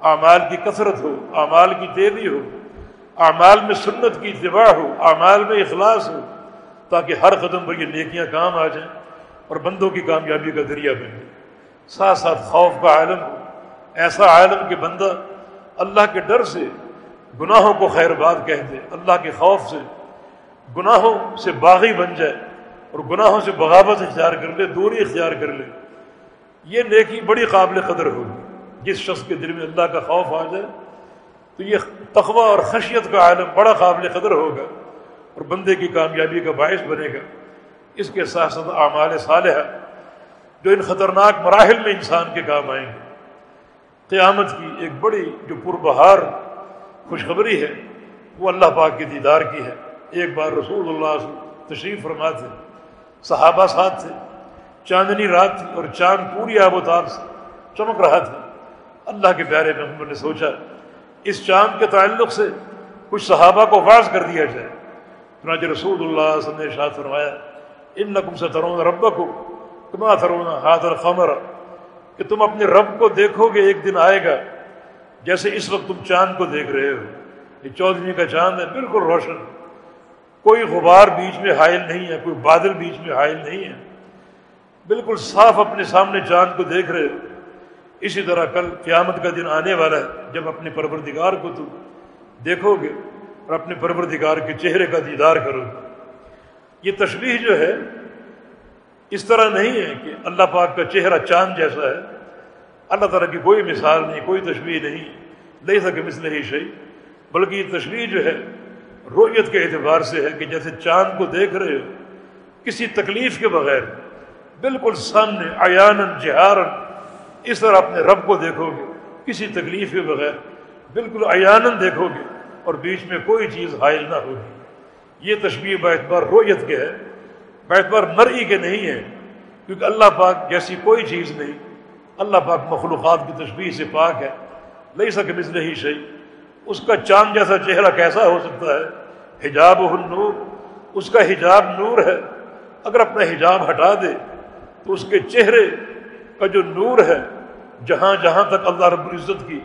اعمال کی کثرت ہو، اعمال کی تیزی ہو۔ اعمال میں سنت کی اتباع ہو، اعمال میں اخلاص ہو۔ تاکہ ہر قدم پر یہ نیکیاں کام آ جائیں اور بندوں کی کامیابی کا ذریعہ بنے۔ ساتھ ساتھ خوف کا عالم ہو۔ ایسا عالم کہ بندہ اللہ کے ڈر سے گناہوں کو خیر بات کہہ دے، اللہ کے خوف سے گناہوں سے باغی بن جائے اور گناہوں سے بغاوت اختیار کر لے، دوری اختیار کر لے۔ یہ نیکی بڑی قابل قدر ہوگی۔ جس شخص کے دل میں اللہ کا خوف آ جائے، تو یہ تقوی اور خشیت کا عالم بڑا قابل قدر ہوگا اور بندے کی کامیابی کا باعث بنے گا۔ اس کے ساتھ ساتھ اعمال صالحہ، جو ان خطرناک مراحل میں انسان کے کام آئیں گے۔ قیامت کی ایک بڑی جو پربہار، خوشخبری ہے، وہ اللہ پاک کے دیدار کی ہے۔ ایک بار رسول اللہ تشریف فرما تھے صحابہ ساتھ تھے۔ چاندنی رات تھی اور چاند پوری آب و تاب سے چمک رہا تھا۔ اللہ کے پیارے محمد نے سوچا، اس چاند کے تعلق سے کچھ صحابہ کو واض کر دیا جائے۔ چنانچہ رسول اللہ وسلم نے فرمایا ان نقم سے ترون رب کو تما ترون ہاتھ الخمر، کہ تم اپنے رب کو دیکھو گے، ایک دن آئے گا جیسے اس وقت تم چاند کو دیکھ رہے ہو۔ یہ چودھری کا چاند ہے، بالکل روشن۔ کوئی غبار بیچ میں حائل نہیں ہے، کوئی بادل بیچ میں حائل نہیں ہے۔ بالکل صاف اپنے سامنے چاند کو دیکھ رہے ہو۔ اسی طرح کل قیامت کا دن آنے والا ہے، جب اپنے پروردگار کو تم دیکھو گے اور اپنے پروردگار کے چہرے کا دیدار کرو گے۔ یہ تشبیح جو ہے، اس طرح نہیں ہے کہ اللہ پاک کا چہرہ چاند جیسا ہے۔ اللہ تعالیٰ کی کوئی مثال نہیں، کوئی تشبیح نہیں۔ لے سکے مثل ہی شہی بلکہ یہ تشبیح جو ہے رویت کے اعتبار سے ہے کہ جیسے چاند کو دیکھ رہے ہو، کسی تکلیف کے بغیر۔ بالکل سامنے ایانن جہارن اس طرح اپنے رب کو دیکھو گے، کسی تکلیف کے بغیر بالکل ایانن دیکھو گے اور بیچ میں کوئی چیز حائل نہ ہوگی۔ یہ تشبیہ اعتبار رویت کے ہے اعتبار مرئی کے نہیں ہے، کیونکہ اللہ پاک جیسی کوئی چیز نہیں، اللہ پاک مخلوقات کی تشبیح سے پاک ہے لئی سکے مثل ہی صحیح اس کا چاند جیسا چہرہ کیسا ہو سکتا ہے؟ حجاب نور اس کا حجاب نور ہے۔ اگر اپنا حجاب ہٹا دے تو اس کے چہرے کا جو نور ہے، جہاں جہاں تک اللہ رب العزت کی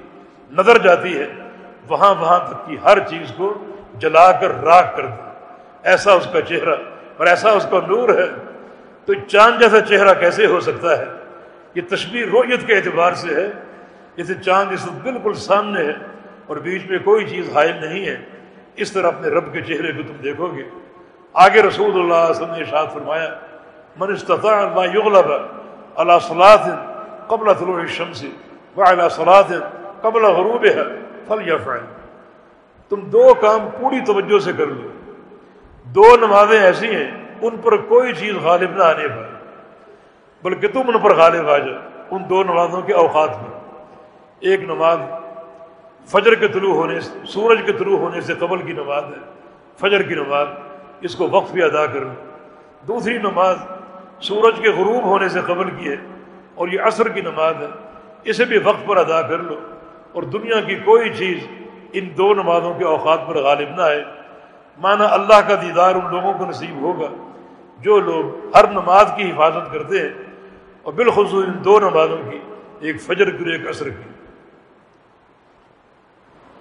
نظر جاتی ہے، وہاں وہاں تک کی ہر چیز کو جلا کر راک کر دے ایسا اس کا چہرہ، اور ایسا اس کا نور ہے۔ تو چاند جیسا چہرہ کیسے ہو سکتا ہے؟ یہ تشبیح رویت کے اعتبار سے ہے۔ جیسے چاند اس بالکل سامنے ہے، اور بیچ میں کوئی چیز حائل نہیں ہے۔ اس طرح اپنے رب کے چہرے کو تم دیکھو گے۔ آگے رسول اللہ علیہ وسلم نے اشاد فرمایا من استطاع ما یغلب علی صلاة قبل طلوع الشمس وعلى صلاة قبل غروبها فلیفعل تم دو کام پوری توجہ سے کر لو. دو نمازیں ایسی ہیں، ان پر کوئی چیز غالب نہ آنے پائے. بلکہ تم ان پر غالب آ جاؤ، ان دو نمازوں کے اوقات میں ایک نماز فجر کے طلوع ہونے سے، سورج کے طلوع ہونے سے قبل کی نماز ہے، فجر کی نماز، اس کو وقت بھی ادا کر لو. دوسری نماز سورج کے غروب ہونے سے قبل کی ہے اور یہ عصر کی نماز ہے، اسے بھی وقت پر ادا کر لو۔ اور دنیا کی کوئی چیز ان دو نمازوں کے اوقات پر غالب نہ آئے۔ مانا اللہ کا دیدار ان لوگوں کو نصیب ہوگا، جو لوگ ہر نماز کی حفاظت کرتے ہیں۔ اور بالخصوص ان دو نمازوں کی، ایک فجر کی ایک عصر کی۔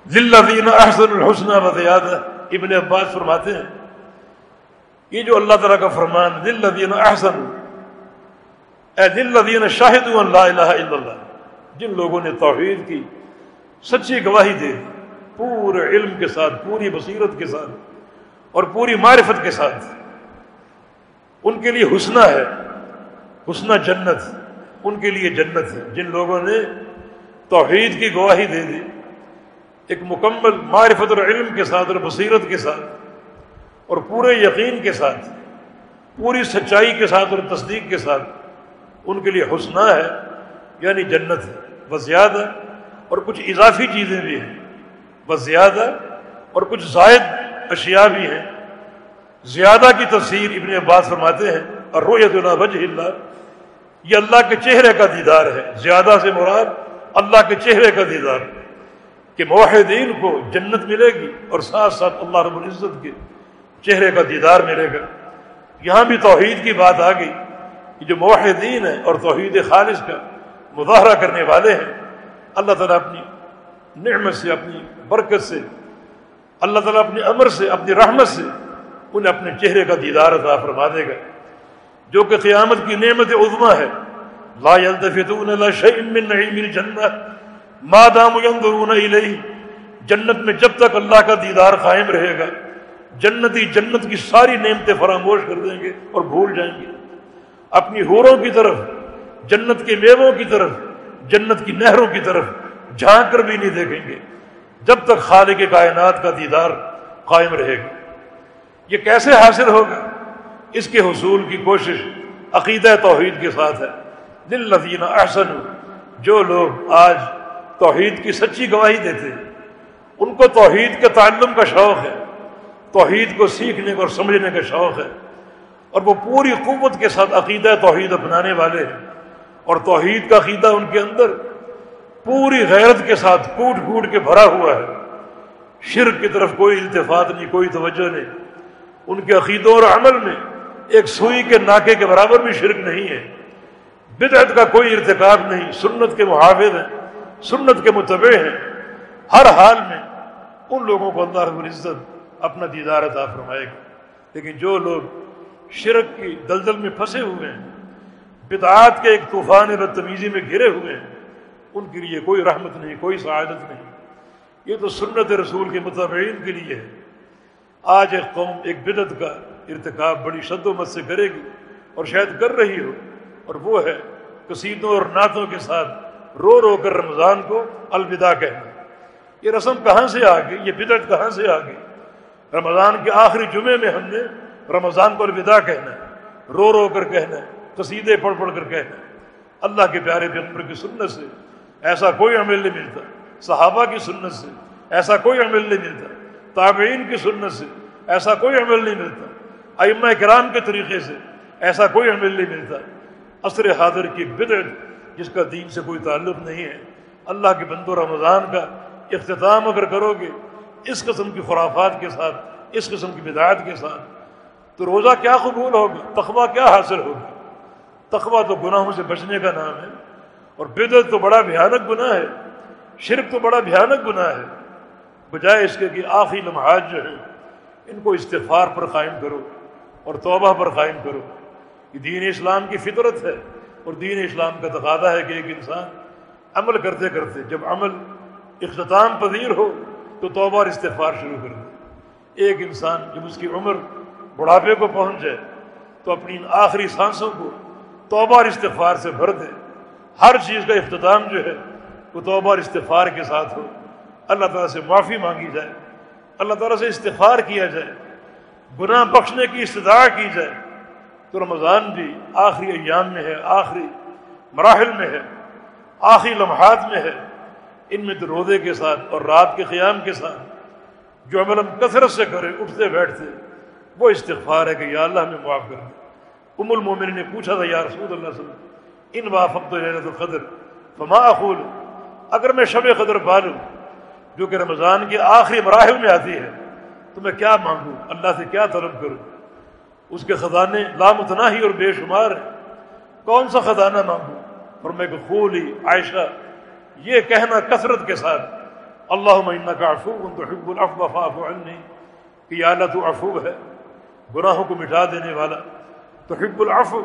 ذلین احسن الحسن وزیاد ابن عباس فرماتے ہیں یہ جو اللہ تعالیٰ کا فرمان دل احسن اے دل شاہد اللہ الہ الا اللہ جن لوگوں نے توحید کی، سچی گواہی دے، پورے علم کے ساتھ، پوری بصیرت کے ساتھ، اور پوری معرفت کے ساتھ۔ ان کے لیے حسنہ ہے، حسنہ جنت، ان کے لیے جنت ہے۔ جن لوگوں نے توحید کی گواہی دے دی، ایک مکمل معرفت اور علم کے ساتھ اور بصیرت کے ساتھ۔ اور پورے یقین کے ساتھ، پوری سچائی کے ساتھ اور تصدیق کے ساتھ ان کے لیے حسنہ ہے یعنی جنت ہے، بس زیادہ اور کچھ اضافی چیزیں بھی ہیں۔ بس زیادہ اور کچھ زائد اشیاء بھی ہیں۔ زیادہ کی تفسیر ابن عباس فرماتے ہیں اور رویت اللہ وجہ اللہ، یہ اللہ کے چہرے کا دیدار ہے۔ زیادہ سے مراد اللہ کے چہرے کا دیدار، کہ معاہدین کو جنت ملے گی اور ساتھ ساتھ اللہ رب العزت کے چہرے کا دیدار ملے گا یہاں بھی توحید کی بات آ گئی کہ جو معاہدین ہیں اور توحید خالص کا مظاہرہ کرنے والے ہیں، اللہ تعالیٰ اپنی نعمت سے، اپنی برکت سے، اللہ تعالیٰ اپنے امر سے، اپنی رحمت سے انہیں اپنے چہرے کا دیدار عطا فرما دے گا۔ جو کہ قیامت کی نعمت عظما ہے۔ لا يلتفتون لا شيء من نعيم الجنہ۔ ما دام ينظرون الیہ۔ جنت میں جب تک اللہ کا دیدار قائم رہے گا جنتی جنت کی ساری نعمتیں فراموش کر دیں گے اور بھول جائیں گے۔ اپنی حوروں کی طرف، جنت کے میووں کی طرف، جنت کی نہروں کی طرف جھانک کر بھی نہیں دیکھیں گے۔ جب تک خالق کائنات کا دیدار قائم رہے گا۔ یہ کیسے حاصل ہوگا؟ اس کے حصول کی کوشش عقیدہ توحید کے ساتھ ہے۔ دل لذین احسن جو لوگ آج توحید کی سچی گواہی دیتے ہیں، ان کو توحید کے تعلم کا شوق ہے۔ توحید کو سیکھنے اور سمجھنے کا شوق ہے اور وہ پوری قوت کے ساتھ عقیدہ توحید اپنانے والے ہیں۔ اور توحید کا عقیدہ ان کے اندر پوری غیرت کے ساتھ کوٹ کوٹ کے بھرا ہوا ہے۔ شرک کی طرف کوئی التفاط نہیں، کوئی توجہ نہیں۔ ان کے عقیدوں اور عمل میں ایک سوئی کے ناکے کے برابر بھی شرک نہیں ہے۔ بدعت کا کوئی ارتکاب نہیں، سنت کے محافظ ہیں، سنت کے متبع ہیں۔ ہر حال میں ان لوگوں کو اللہ رب العزت اپنا دیدار عطا فرمائے گا۔ لیکن جو لوگ شرک کی دلدل میں پھنسے ہوئے ہیں، بدعات کے ایک طوفان بدتمیزی میں گھرے ہوئے ہیں، ان کے لیے کوئی رحمت نہیں، کوئی سعادت نہیں۔ یہ تو سنت رسول کے متبعین کے لیے ہے۔ آج ایک قوم، ایک بدت کا ارتکاب بڑی شد و مت سے کرے گی اور شاید کر رہی ہو۔ اور وہ ہے قصیدوں اور نعتوں کے ساتھ رو رو کر رمضان کو الوداع کہنا۔ یہ رسم کہاں سے آ گئی؟ یہ بدعت کہاں سے آ گئی؟ رمضان کے آخری جمعے میں ہم نے رمضان کو الوداع کہنا ہے، رو رو کر کہنا ہے، قصیدے پڑھ پڑھ کر کہنا ہے۔ اللہ کے پیارے پیغمبر کی سنت سے ایسا کوئی عمل نہیں ملتا۔ صحابہ کی سنت سے ایسا کوئی عمل نہیں ملتا۔ تابعین کی سنت سے ایسا کوئی عمل نہیں ملتا۔ ائمہ کرام کے طریقے سے ایسا کوئی عمل نہیں ملتا۔ عصر حاضر کی بدعت جس کا دین سے کوئی تعلق نہیں ہے۔ اللہ کے بند و رمضان کا اختتام اگر کرو گے اس قسم کی خرافات کے ساتھ، اس قسم کی بدعات کے ساتھ۔ تو روزہ کیا قبول ہوگا؟ تخبہ کیا حاصل ہوگا؟ تقوی تو گناہوں سے بچنے کا نام ہے، اور بدعت تو بڑا بھیانک گناہ ہے، شرک تو بڑا بھیانک گناہ ہے۔ بجائے اس کے کہ آخری لمحات جو ہیں، ان کو استغفار پر قائم کرو اور توبہ پر قائم کرو۔ یہ دین اسلام کی فطرت ہے، اور دین اسلام کا تقاضا ہے کہ ایک انسان عمل کرتے کرتے، جب عمل اختتام پذیر ہو تو توبہ اور استغفار شروع کر دے ایک انسان جب اس کی عمر بڑھاپے کو پہنچ جائے تو اپنی ان آخری سانسوں کو توبہ اور استغفار سے بھر دے۔ ہر چیز کا اختتام جو ہے وہ توبہ اور استغفار کے ساتھ ہو۔ اللہ تعالیٰ سے معافی مانگی جائے۔ اللہ تعالیٰ سے استغفار کیا جائے۔ گناہ بخشنے کی استدعا کی جائے۔ تو رمضان بھی آخری ایام میں ہے، آخری مراحل میں ہے، آخری لمحات میں ہے۔ ان میں تو روزے کے ساتھ اور رات کے قیام کے ساتھ جو عمل ہم کثرت سے کرے اٹھتے، بیٹھتے، وہ استغفار ہے کہ یا اللہ ہمیں معاف کر دے۔ ام المومن نے پوچھا تھا، یا رسول اللہ صلی اللہ علیہ وسلم، ان وافق تو القدر؟ فما اقول؟ اگر میں شب قدر پالوں جو کہ رمضان کے آخری مراحل میں آتی ہے، تو میں کیا مانگوں؟ اللہ سے کیا طلب کروں؟ اس کے خزانے لامتناہی اور بے شمار ہیں۔ کون سا خزانہ مانگوں؟ اور میں خولی عائشہ یہ کہنا کثرت کے ساتھ اللہ کا افوب تو حب الفاف عنی. کہ یا اللہ تو افوب ہے، گناہوں کو مٹا دینے والا. تو حب العفو،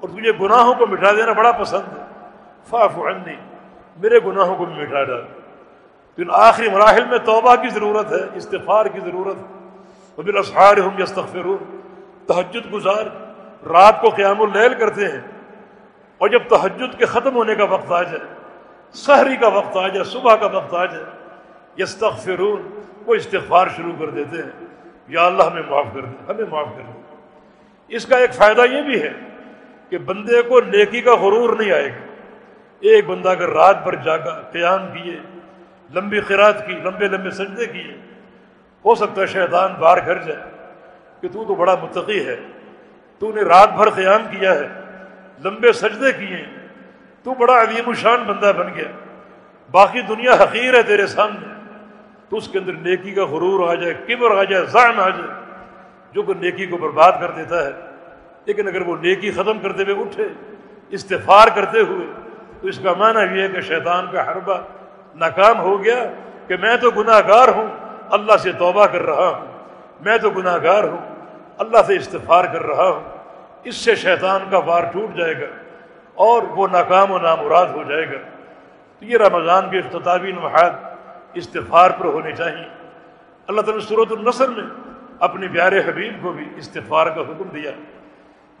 اور تجھے گناہوں کو مٹا دینا بڑا پسند ہے. فاف عنی، میرے گناہوں کو بھی مٹا ڈال. تو ان آخری مراحل میں توبہ کی ضرورت ہے استفار کی ضرورت ہے. بالاسحار ہم یستغفرون. تہجد گزار، رات کو قیام اللیل کرتے ہیں، اور جب تہجد کے ختم ہونے کا وقت آ جائے سحری کا وقت آ جائے، صبح کا وقت آ جائے، یستغفرون، وہ استغفار شروع کر دیتے ہیں۔ یا اللہ، ہمیں معاف کر دے، ہمیں معاف کر دے۔ اس کا ایک فائدہ یہ بھی ہے کہ بندے کو نیکی کا غرور نہیں آئے گا۔ ایک بندہ اگر رات بھر جاگا، قیام کیے، لمبی خیرات کی، لمبے لمبے سجدے کیے، ہو سکتا ہے شیطان باہر گھر جائے کہ تو تو بڑا متقی ہے، تو نے رات بھر قیام کیا ہے، لمبے سجدے کیے تو بڑا عظیم الشان بندہ بن گیا۔ باقی دنیا حقیر ہے تیرے سامنے۔ تو اس کے اندر نیکی کا غرور آ جائے، کبر آ جائے ذہن آ جائے۔ جو کہ نیکی کو برباد کر دیتا ہے، لیکن اگر وہ نیکی ختم کرتے ہوئے اٹھے استفار کرتے ہوئے، تو اس کا معنی یہ ہے کہ شیطان کا حربہ ناکام ہو گیا کہ میں تو گناہ گار ہوں، اللہ سے توبہ کر رہا ہوں۔ میں تو گناہ گار ہوں، اللہ سے استفار کر رہا ہوں۔ اس سے شیطان کا وار ٹوٹ جائے گا۔ اور وہ ناکام و نامراد ہو جائے گا۔ تو یہ رمضان کے اختتابی نمحات استفار پر ہونے چاہیے۔ اللہ تعالیٰ نے صورت النصر میں اپنے پیارے حبیب کو بھی استفار کا حکم دیا۔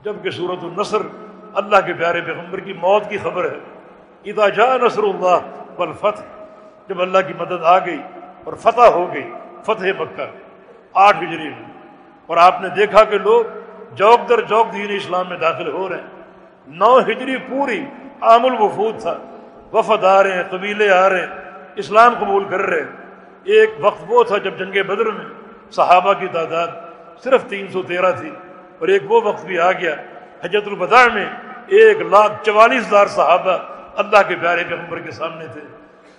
جبکہ صورت النصر اللہ کے پیارے پیغمبر کی موت کی خبر ہے۔ ادا جا نصر اللہ بالفتح جب اللہ کی مدد آ گئی اور فتح ہو گئی، فتح مکہ، آٹھ ہجری میں۔ اور آپ نے دیکھا کہ لوگ جوک در جوک دین اسلام میں داخل ہو رہے ہیں۔ نو ہجری پوری عام الوفود تھا۔ وفد آ رہے ہیں قبیلے آ رہے ہیں اسلام قبول کر رہے۔ ہیں ایک وقت وہ تھا جب جنگ بدر میں صحابہ کی تعداد صرف تین سو تیرہ تھی اور ایک وہ وقت بھی آ گیا حجت البدع میں ایک لاکھ چوالیس ہزار صحابہ اللہ کے پیارے پیغمبر کے سامنے تھے۔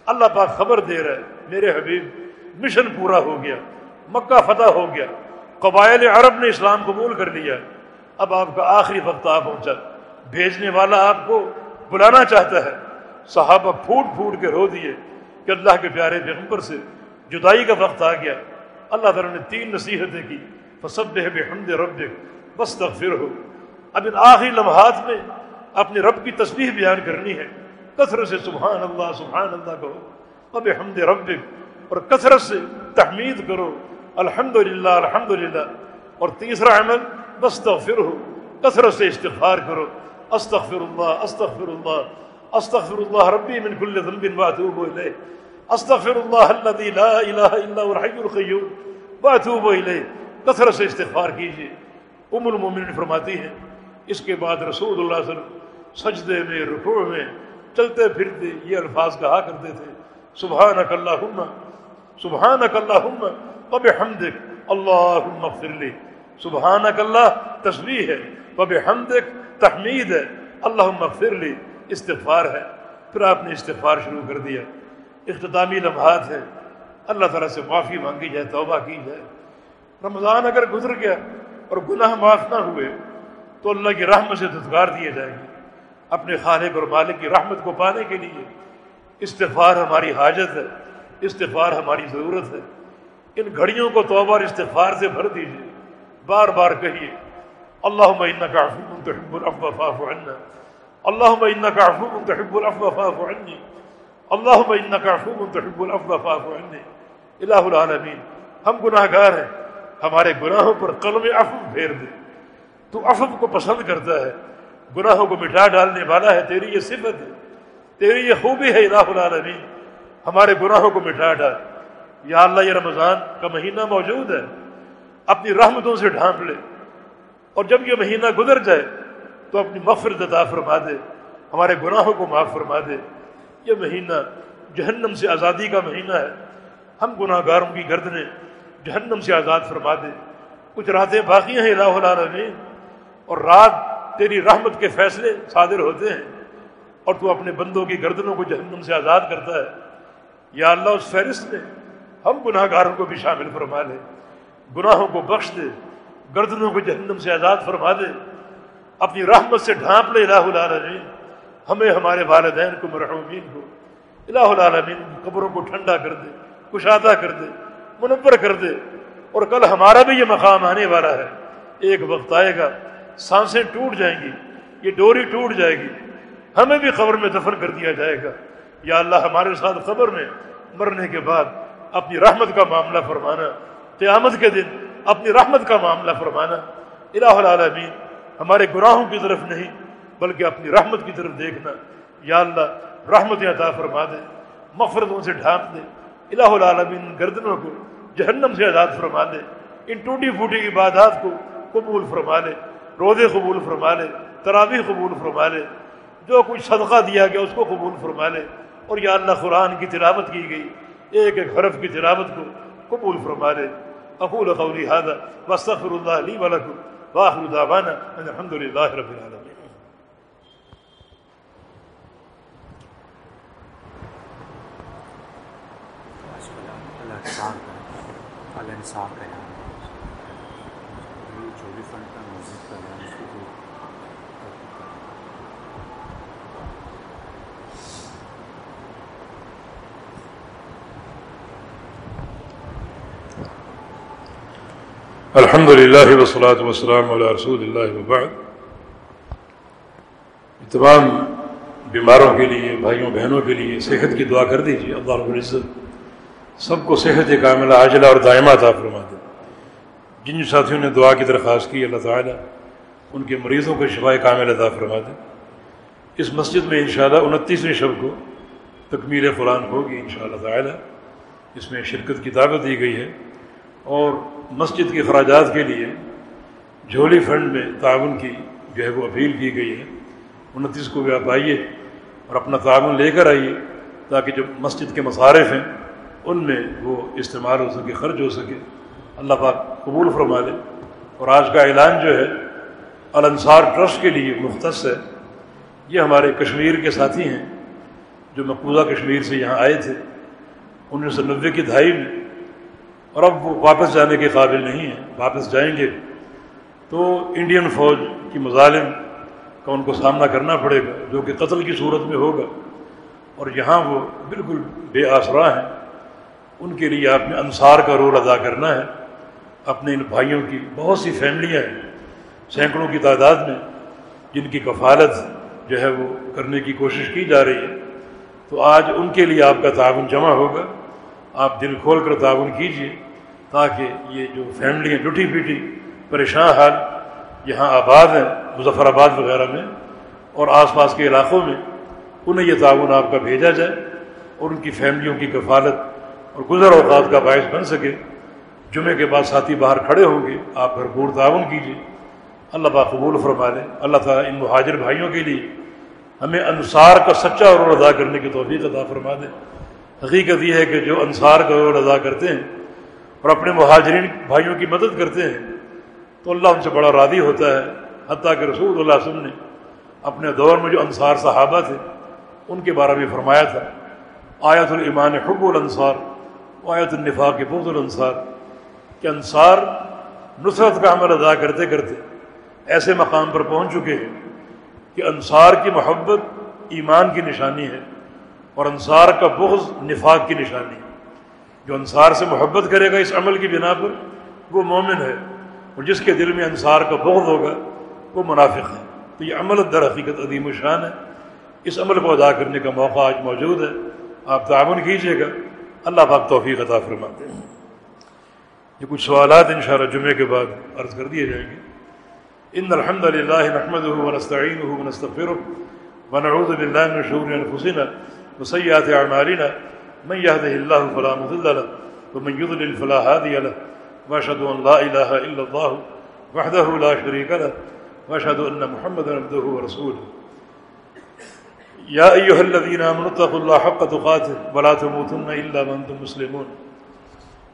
اللہ پاک خبر دے رہا ہے، میرے حبیب، مشن پورا ہو گیا، مکہ فتح ہو گیا۔ قبائل عرب نے اسلام قبول کر لیا۔ اب آپ کا آخری وقت آ پہنچا۔ بھیجنے والا آپ کو بلانا چاہتا ہے۔ صحابہ پھوٹ پھوٹ کے رو دیے کہ اللہ کے پیارے پیغمبر سے جدائی کا وقت آ گیا۔ اللہ تعالیٰ نے تین نصیحتیں کی۔ فصب بحمد رب بس تغفر ہو اب ان آخری لمحات میں اپنے رب کی تصویر بیان کرنی ہے۔ کثرت سے سبحان اللہ سبحان اللہ کہو۔ اب حمد رب اور کثرت سے تحمید کرو۔ الحمد للہ الحمد للہ اور تیسرا عمل بس تغفر ہو کثرت سے استغفار کرو۔ استغفر اللہ استغفر اللہ استغفر اللہ ربی من كل ذنب واتوب الیہ استغفر اللہ الذي لا الہ الا هو الحي القیوم واتوب الیہ کثرت سے استغفار کیجیے. ام المومنین فرماتی ہیں، اس کے بعد رسول اللہ صلی اللہ علیہ وسلم سجدے میں، رکوع میں چلتے پھرتے یہ الفاظ کہا کرتے تھے سبحان اک اللہ سبحان اک اللہ پب حمدک اللہ فرلی سبحان اللہ تصویر ہے پب حمدک تحمید ہے۔ اللہ فرلی استغفار ہے۔ پھر آپ نے استغفار شروع کر دیا۔ اختتامی لمحات ہے اللہ تعالیٰ سے معافی مانگی جائے، توبہ کی جائے۔ رمضان اگر گزر گیا اور گناہ معاف نہ ہوئے، تو اللہ کی رحمت سے دھتکار دیے جائیں گے۔ اپنے خالق اور مالک کی رحمت کو پانے کے لیے۔ استغفار ہماری حاجت ہے، استغفار ہماری ضرورت ہے۔ ان گھڑیوں کو توبہ اور استغفار سے بھر دیجیے بار بار کہیے اللہ معنہ کا تحب فاف عنا اللہ معنہ کا تحب فاف اللہ معنہ کا تحب فاف الہ العالمین، ہم گناہ گار ہیں، ہمارے گناہوں پر قلم عفو پھیر دے۔ تو عفو کو پسند کرتا ہے، گناہوں کو مٹا ڈالنے والا ہے، تیری یہ صفت ہے، تیری یہ خوبی ہے الہ العالمین۔ ہمارے گناہوں کو مٹا ڈال۔ یا اللہ، یہ رمضان کا مہینہ موجود ہے۔ اپنی رحمتوں سے ڈھانپ لے۔ اور جب یہ مہینہ گزر جائے تو اپنی مغفرت عطا فرما دے، ہمارے گناہوں کو معاف فرما دے۔ یہ مہینہ جہنم سے آزادی کا مہینہ ہے۔ ہم گناہ گاروں کی گردنیں جہنم سے آزاد فرما دے۔ کچھ راتیں باقی ہیں الہ العالمین، اور رات تیری رحمت کے فیصلے صادر ہوتے ہیں۔ اور تو اپنے بندوں کی گردنوں کو جہنم سے آزاد کرتا ہے۔ یا اللہ، اس فہرست میں ہم گناہ گاروں کو بھی شامل فرما لے گناہوں کو بخش دے گردنوں کو جہنم سے آزاد فرما دے اپنی رحمت سے ڈھانپ لے الہ العالمین۔ ہمیں ہمارے والدین کو مرحومین کو الہ العالمین قبروں کو ٹھنڈا کر دے، کشادہ کر دے، منور کر دے۔ اور کل ہمارا بھی یہ مقام آنے والا ہے۔ ایک وقت آئے گا، سانسیں ٹوٹ جائیں گی، یہ ڈوری ٹوٹ جائے گی۔ ہمیں بھی قبر میں دفن کر دیا جائے گا۔ یا اللہ ہمارے ساتھ قبر میں مرنے کے بعد اپنی رحمت کا معاملہ فرمانا۔ قیامت کے دن اپنی رحمت کا معاملہ فرمانا۔ الہ العالمین، ہمارے گناہوں کی طرف نہیں، بلکہ اپنی رحمت کی طرف دیکھنا۔ یا اللہ رحمت عطا فرما دے، مفرتوں سے ڈھانپ دے۔ الہ العالمین، گردنوں کو جہنم سے آزاد فرما دے۔ ان ٹوٹی پھوٹی عبادات کو قبول فرما لے، روزے قبول فرما لے تراوی قبول فرما لے۔ جو کچھ صدقہ دیا گیا، اس کو قبول فرما لے۔ اور یا اللہ، قرآن کی تلاوت کی گئی، ایک ایک حرف کی تلاوت کو قبول فرما لے اقول قولی هذا واستغفر الله لي ولكم واخر دعوانا ان الحمد لله رب العالمين اللہ انصاف کا یہاں چوبیس گھنٹہ مسجد کا الحمد للہ وسلاۃ وسلم علیہ رسول اللہ وبعد۔ تمام بیماروں کے لیے، بھائیوں، بہنوں کے لیے صحت کی دعا کر دیجیے اللہ رب العزت سب کو صحت کاملہ، عاجلہ اور دائمہ عطا فرما دے جن ساتھیوں نے دعا کی درخواست کی، اللہ تعالیٰ ان کے مریضوں کو شفا کامل عطا فرما دے اس مسجد میں انشاءاللہ انتیسویں شب کو تکمیل قرآن ہوگی انشاءاللہ تعالیٰ۔ اس میں شرکت کی دعوت دی گئی ہے۔ اور مسجد کے اخراجات کے لیے جھولی فنڈ میں تعاون کی جو ہے وہ اپیل کی گئی ہے۔ انتیس کو بھی آپ آئیے اور اپنا تعاون لے کر آئیے تاکہ جو مسجد کے مصارف ہیں، ان میں وہ استعمال ہو سکے، خرچ ہو سکے۔ اللہ پاک قبول فرما دے۔ اور آج کا اعلان جو ہے، الانصار ٹرسٹ کے لیے مختص ہے۔ یہ ہمارے کشمیر کے ساتھی ہیں جو مقبوضہ کشمیر سے یہاں آئے تھے۔ انیس سو نوے کی دہائی میں اور اب وہ واپس جانے کے قابل نہیں ہیں، واپس جائیں گے۔ تو انڈین فوج کی مظالم کا ان کو سامنا کرنا پڑے گا، جو کہ قتل کی صورت میں ہوگا۔ اور یہاں وہ بالکل بے آسرا ہیں۔ ان کے لیے آپ نے انصار کا رول ادا کرنا ہے۔ اپنے ان بھائیوں کی بہت سی فیملیاں ہیں، سینکڑوں کی تعداد میں، جن کی کفالت جو ہے وہ کرنے کی کوشش کی جا رہی ہے۔ تو آج ان کے لیے آپ کا تعاون جمع ہوگا۔ آپ دل کھول کر تعاون کیجیے تاکہ یہ جو فیملی ہیں لٹی پیٹی پریشان حال، یہاں آباد ہیں، مظفر آباد وغیرہ میں اور آس پاس کے علاقوں میں، انہیں یہ تعاون آپ کا بھیجا جائے اور ان کی فیملیوں کی کفالت اور گزر اوقات کا باعث بن سکے۔ جمعے کے بعد ساتھی باہر کھڑے ہوں گے، آپ بھرپور تعاون کیجیے اللہ با قبول فرما لیں اللہ تعالیٰ ان مہاجر بھائیوں کے لیے ہمیں انصار کا سچا رول ادا کرنے کی توفیق عطا فرما دیں حقیقت یہ ہے کہ جو انصار کا رول ادا کرتے ہیں اور اپنے مہاجرین بھائیوں کی مدد کرتے ہیں، تو اللہ ان سے بڑا راضی ہوتا ہے۔ حتیٰ کہ رسول اللہ وسلم نے اپنے دور میں جو انصار صحابہ تھے، ان کے بارے میں فرمایا تھا۔ آیت الایمان حب الانصار آیت النفاق بغض الانصار، کہ انصار نصرت کا عمل ادا کرتے کرتے ایسے مقام پر پہنچ چکے ہیں کہ انصار کی محبت ایمان کی نشانی ہے۔ اور انصار کا بغض نفاق کی نشانی جو انصار سے محبت کرے گا اس عمل کی بنا پر، وہ مومن ہے۔ اور جس کے دل میں انصار کا بغض ہوگا، وہ منافق ہے۔ تو یہ عمل در حقیقت عظیم الشان ہے۔ اس عمل کو ادا کرنے کا موقع آج موجود ہے۔ آپ تعاون کیجیے گا۔ اللہ پاک توفیق عطا فرماتے ہیں۔ یہ کچھ سوالات انشاءاللہ جمعے کے بعد عرض کر دیے جائیں گے۔ ان الحمد للہ نحمده ونستعینه ونستغفره ونعوذ بالله من شرور انفسنا وسيئات اعمالنا من يهده الله فلا مضل له ومن يضلل فلا هادي له واشهد ان لا اله الا الله وحده لا شريك له واشهد ان محمدا عبده ورسوله. يا ايها الذين امنوا اتقوا الله حق تقاته ولا تموتن الا وانتم مسلمون.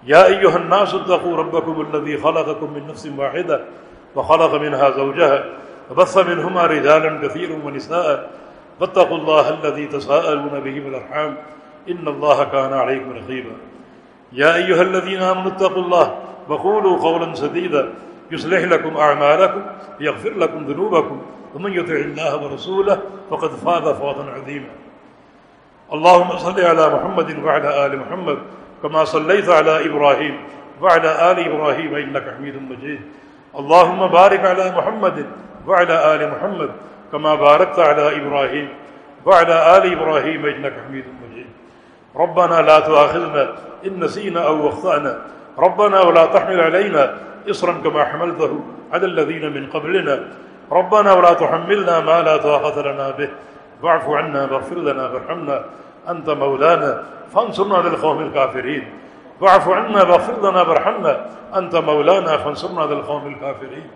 يا ايها الناس اتقوا ربكم الذي خلقكم من نفس واحده وخلق منها زوجها وبث منهما رجالا كثيرا ونساء واتقوا الله الذي تساءلون به بالارحام ان الله كان عليكم رقيبا. يا ايها الذين امنوا اتقوا الله وقولوا قولا سديدا يصلح لكم اعمالكم يغفر لكم ذنوبكم ومن يطع الله ورسوله فقد فاز فوزا عظيما. اللهم صل على محمد وعلى ال محمد كما صليت على ابراهيم وعلى ال ابراهيم انك حميد مجيد. اللهم بارك على محمد وعلى ال محمد كما باركت على ابراهيم وعلى ال ابراهيم انك حميد مجيد. ربنا لا تؤاخذنا ان نسينا او اخطانا ربنا ولا تحمل علينا اصرا كما حملته على الذين من قبلنا. ربنا ولا تحملنا ما لا طاقه لنا به. واعف عنا واغفر لنا وارحمنا. انت مولانا، فانصرنا على القوم الكافرين. واعف عنا واغفر لنا وارحمنا. انت مولانا، فانصرنا على القوم الكافرين.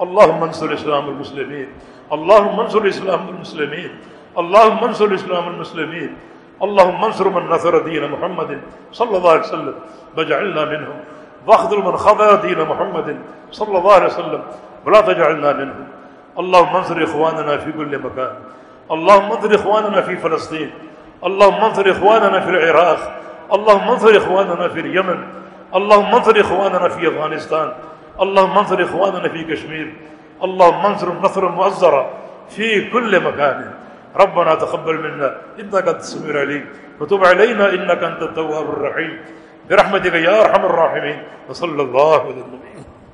اللهم انصر الاسلام المسلمين اللهم انصر الاسلام المسلمين اللهم انصر الاسلام المسلمين اللهم انصر من نصر دين محمد صلى الله عليه وسلم واجعلنا منهم. واخذل من خضع دين محمد صلى الله عليه وسلم، ولا تجعلنا منهم. اللهم انصر اخواننا في كل مكان اللهم انصر اخواننا في فلسطين اللهم انصر اخواننا في العراق. اللهم انصر اخواننا في اليمن اللهم انصر اخواننا في افغانستان. اللهم انصر اخواننا في كشمير اللہ انصر نصرا مؤزرا فی کل مکان ربنا تقبل منا. انك انت السميع العليم. وتب علينا انك انت التواب الرحيم. برحمتك يا ارحم الراحمين. وصلى الله على النبي.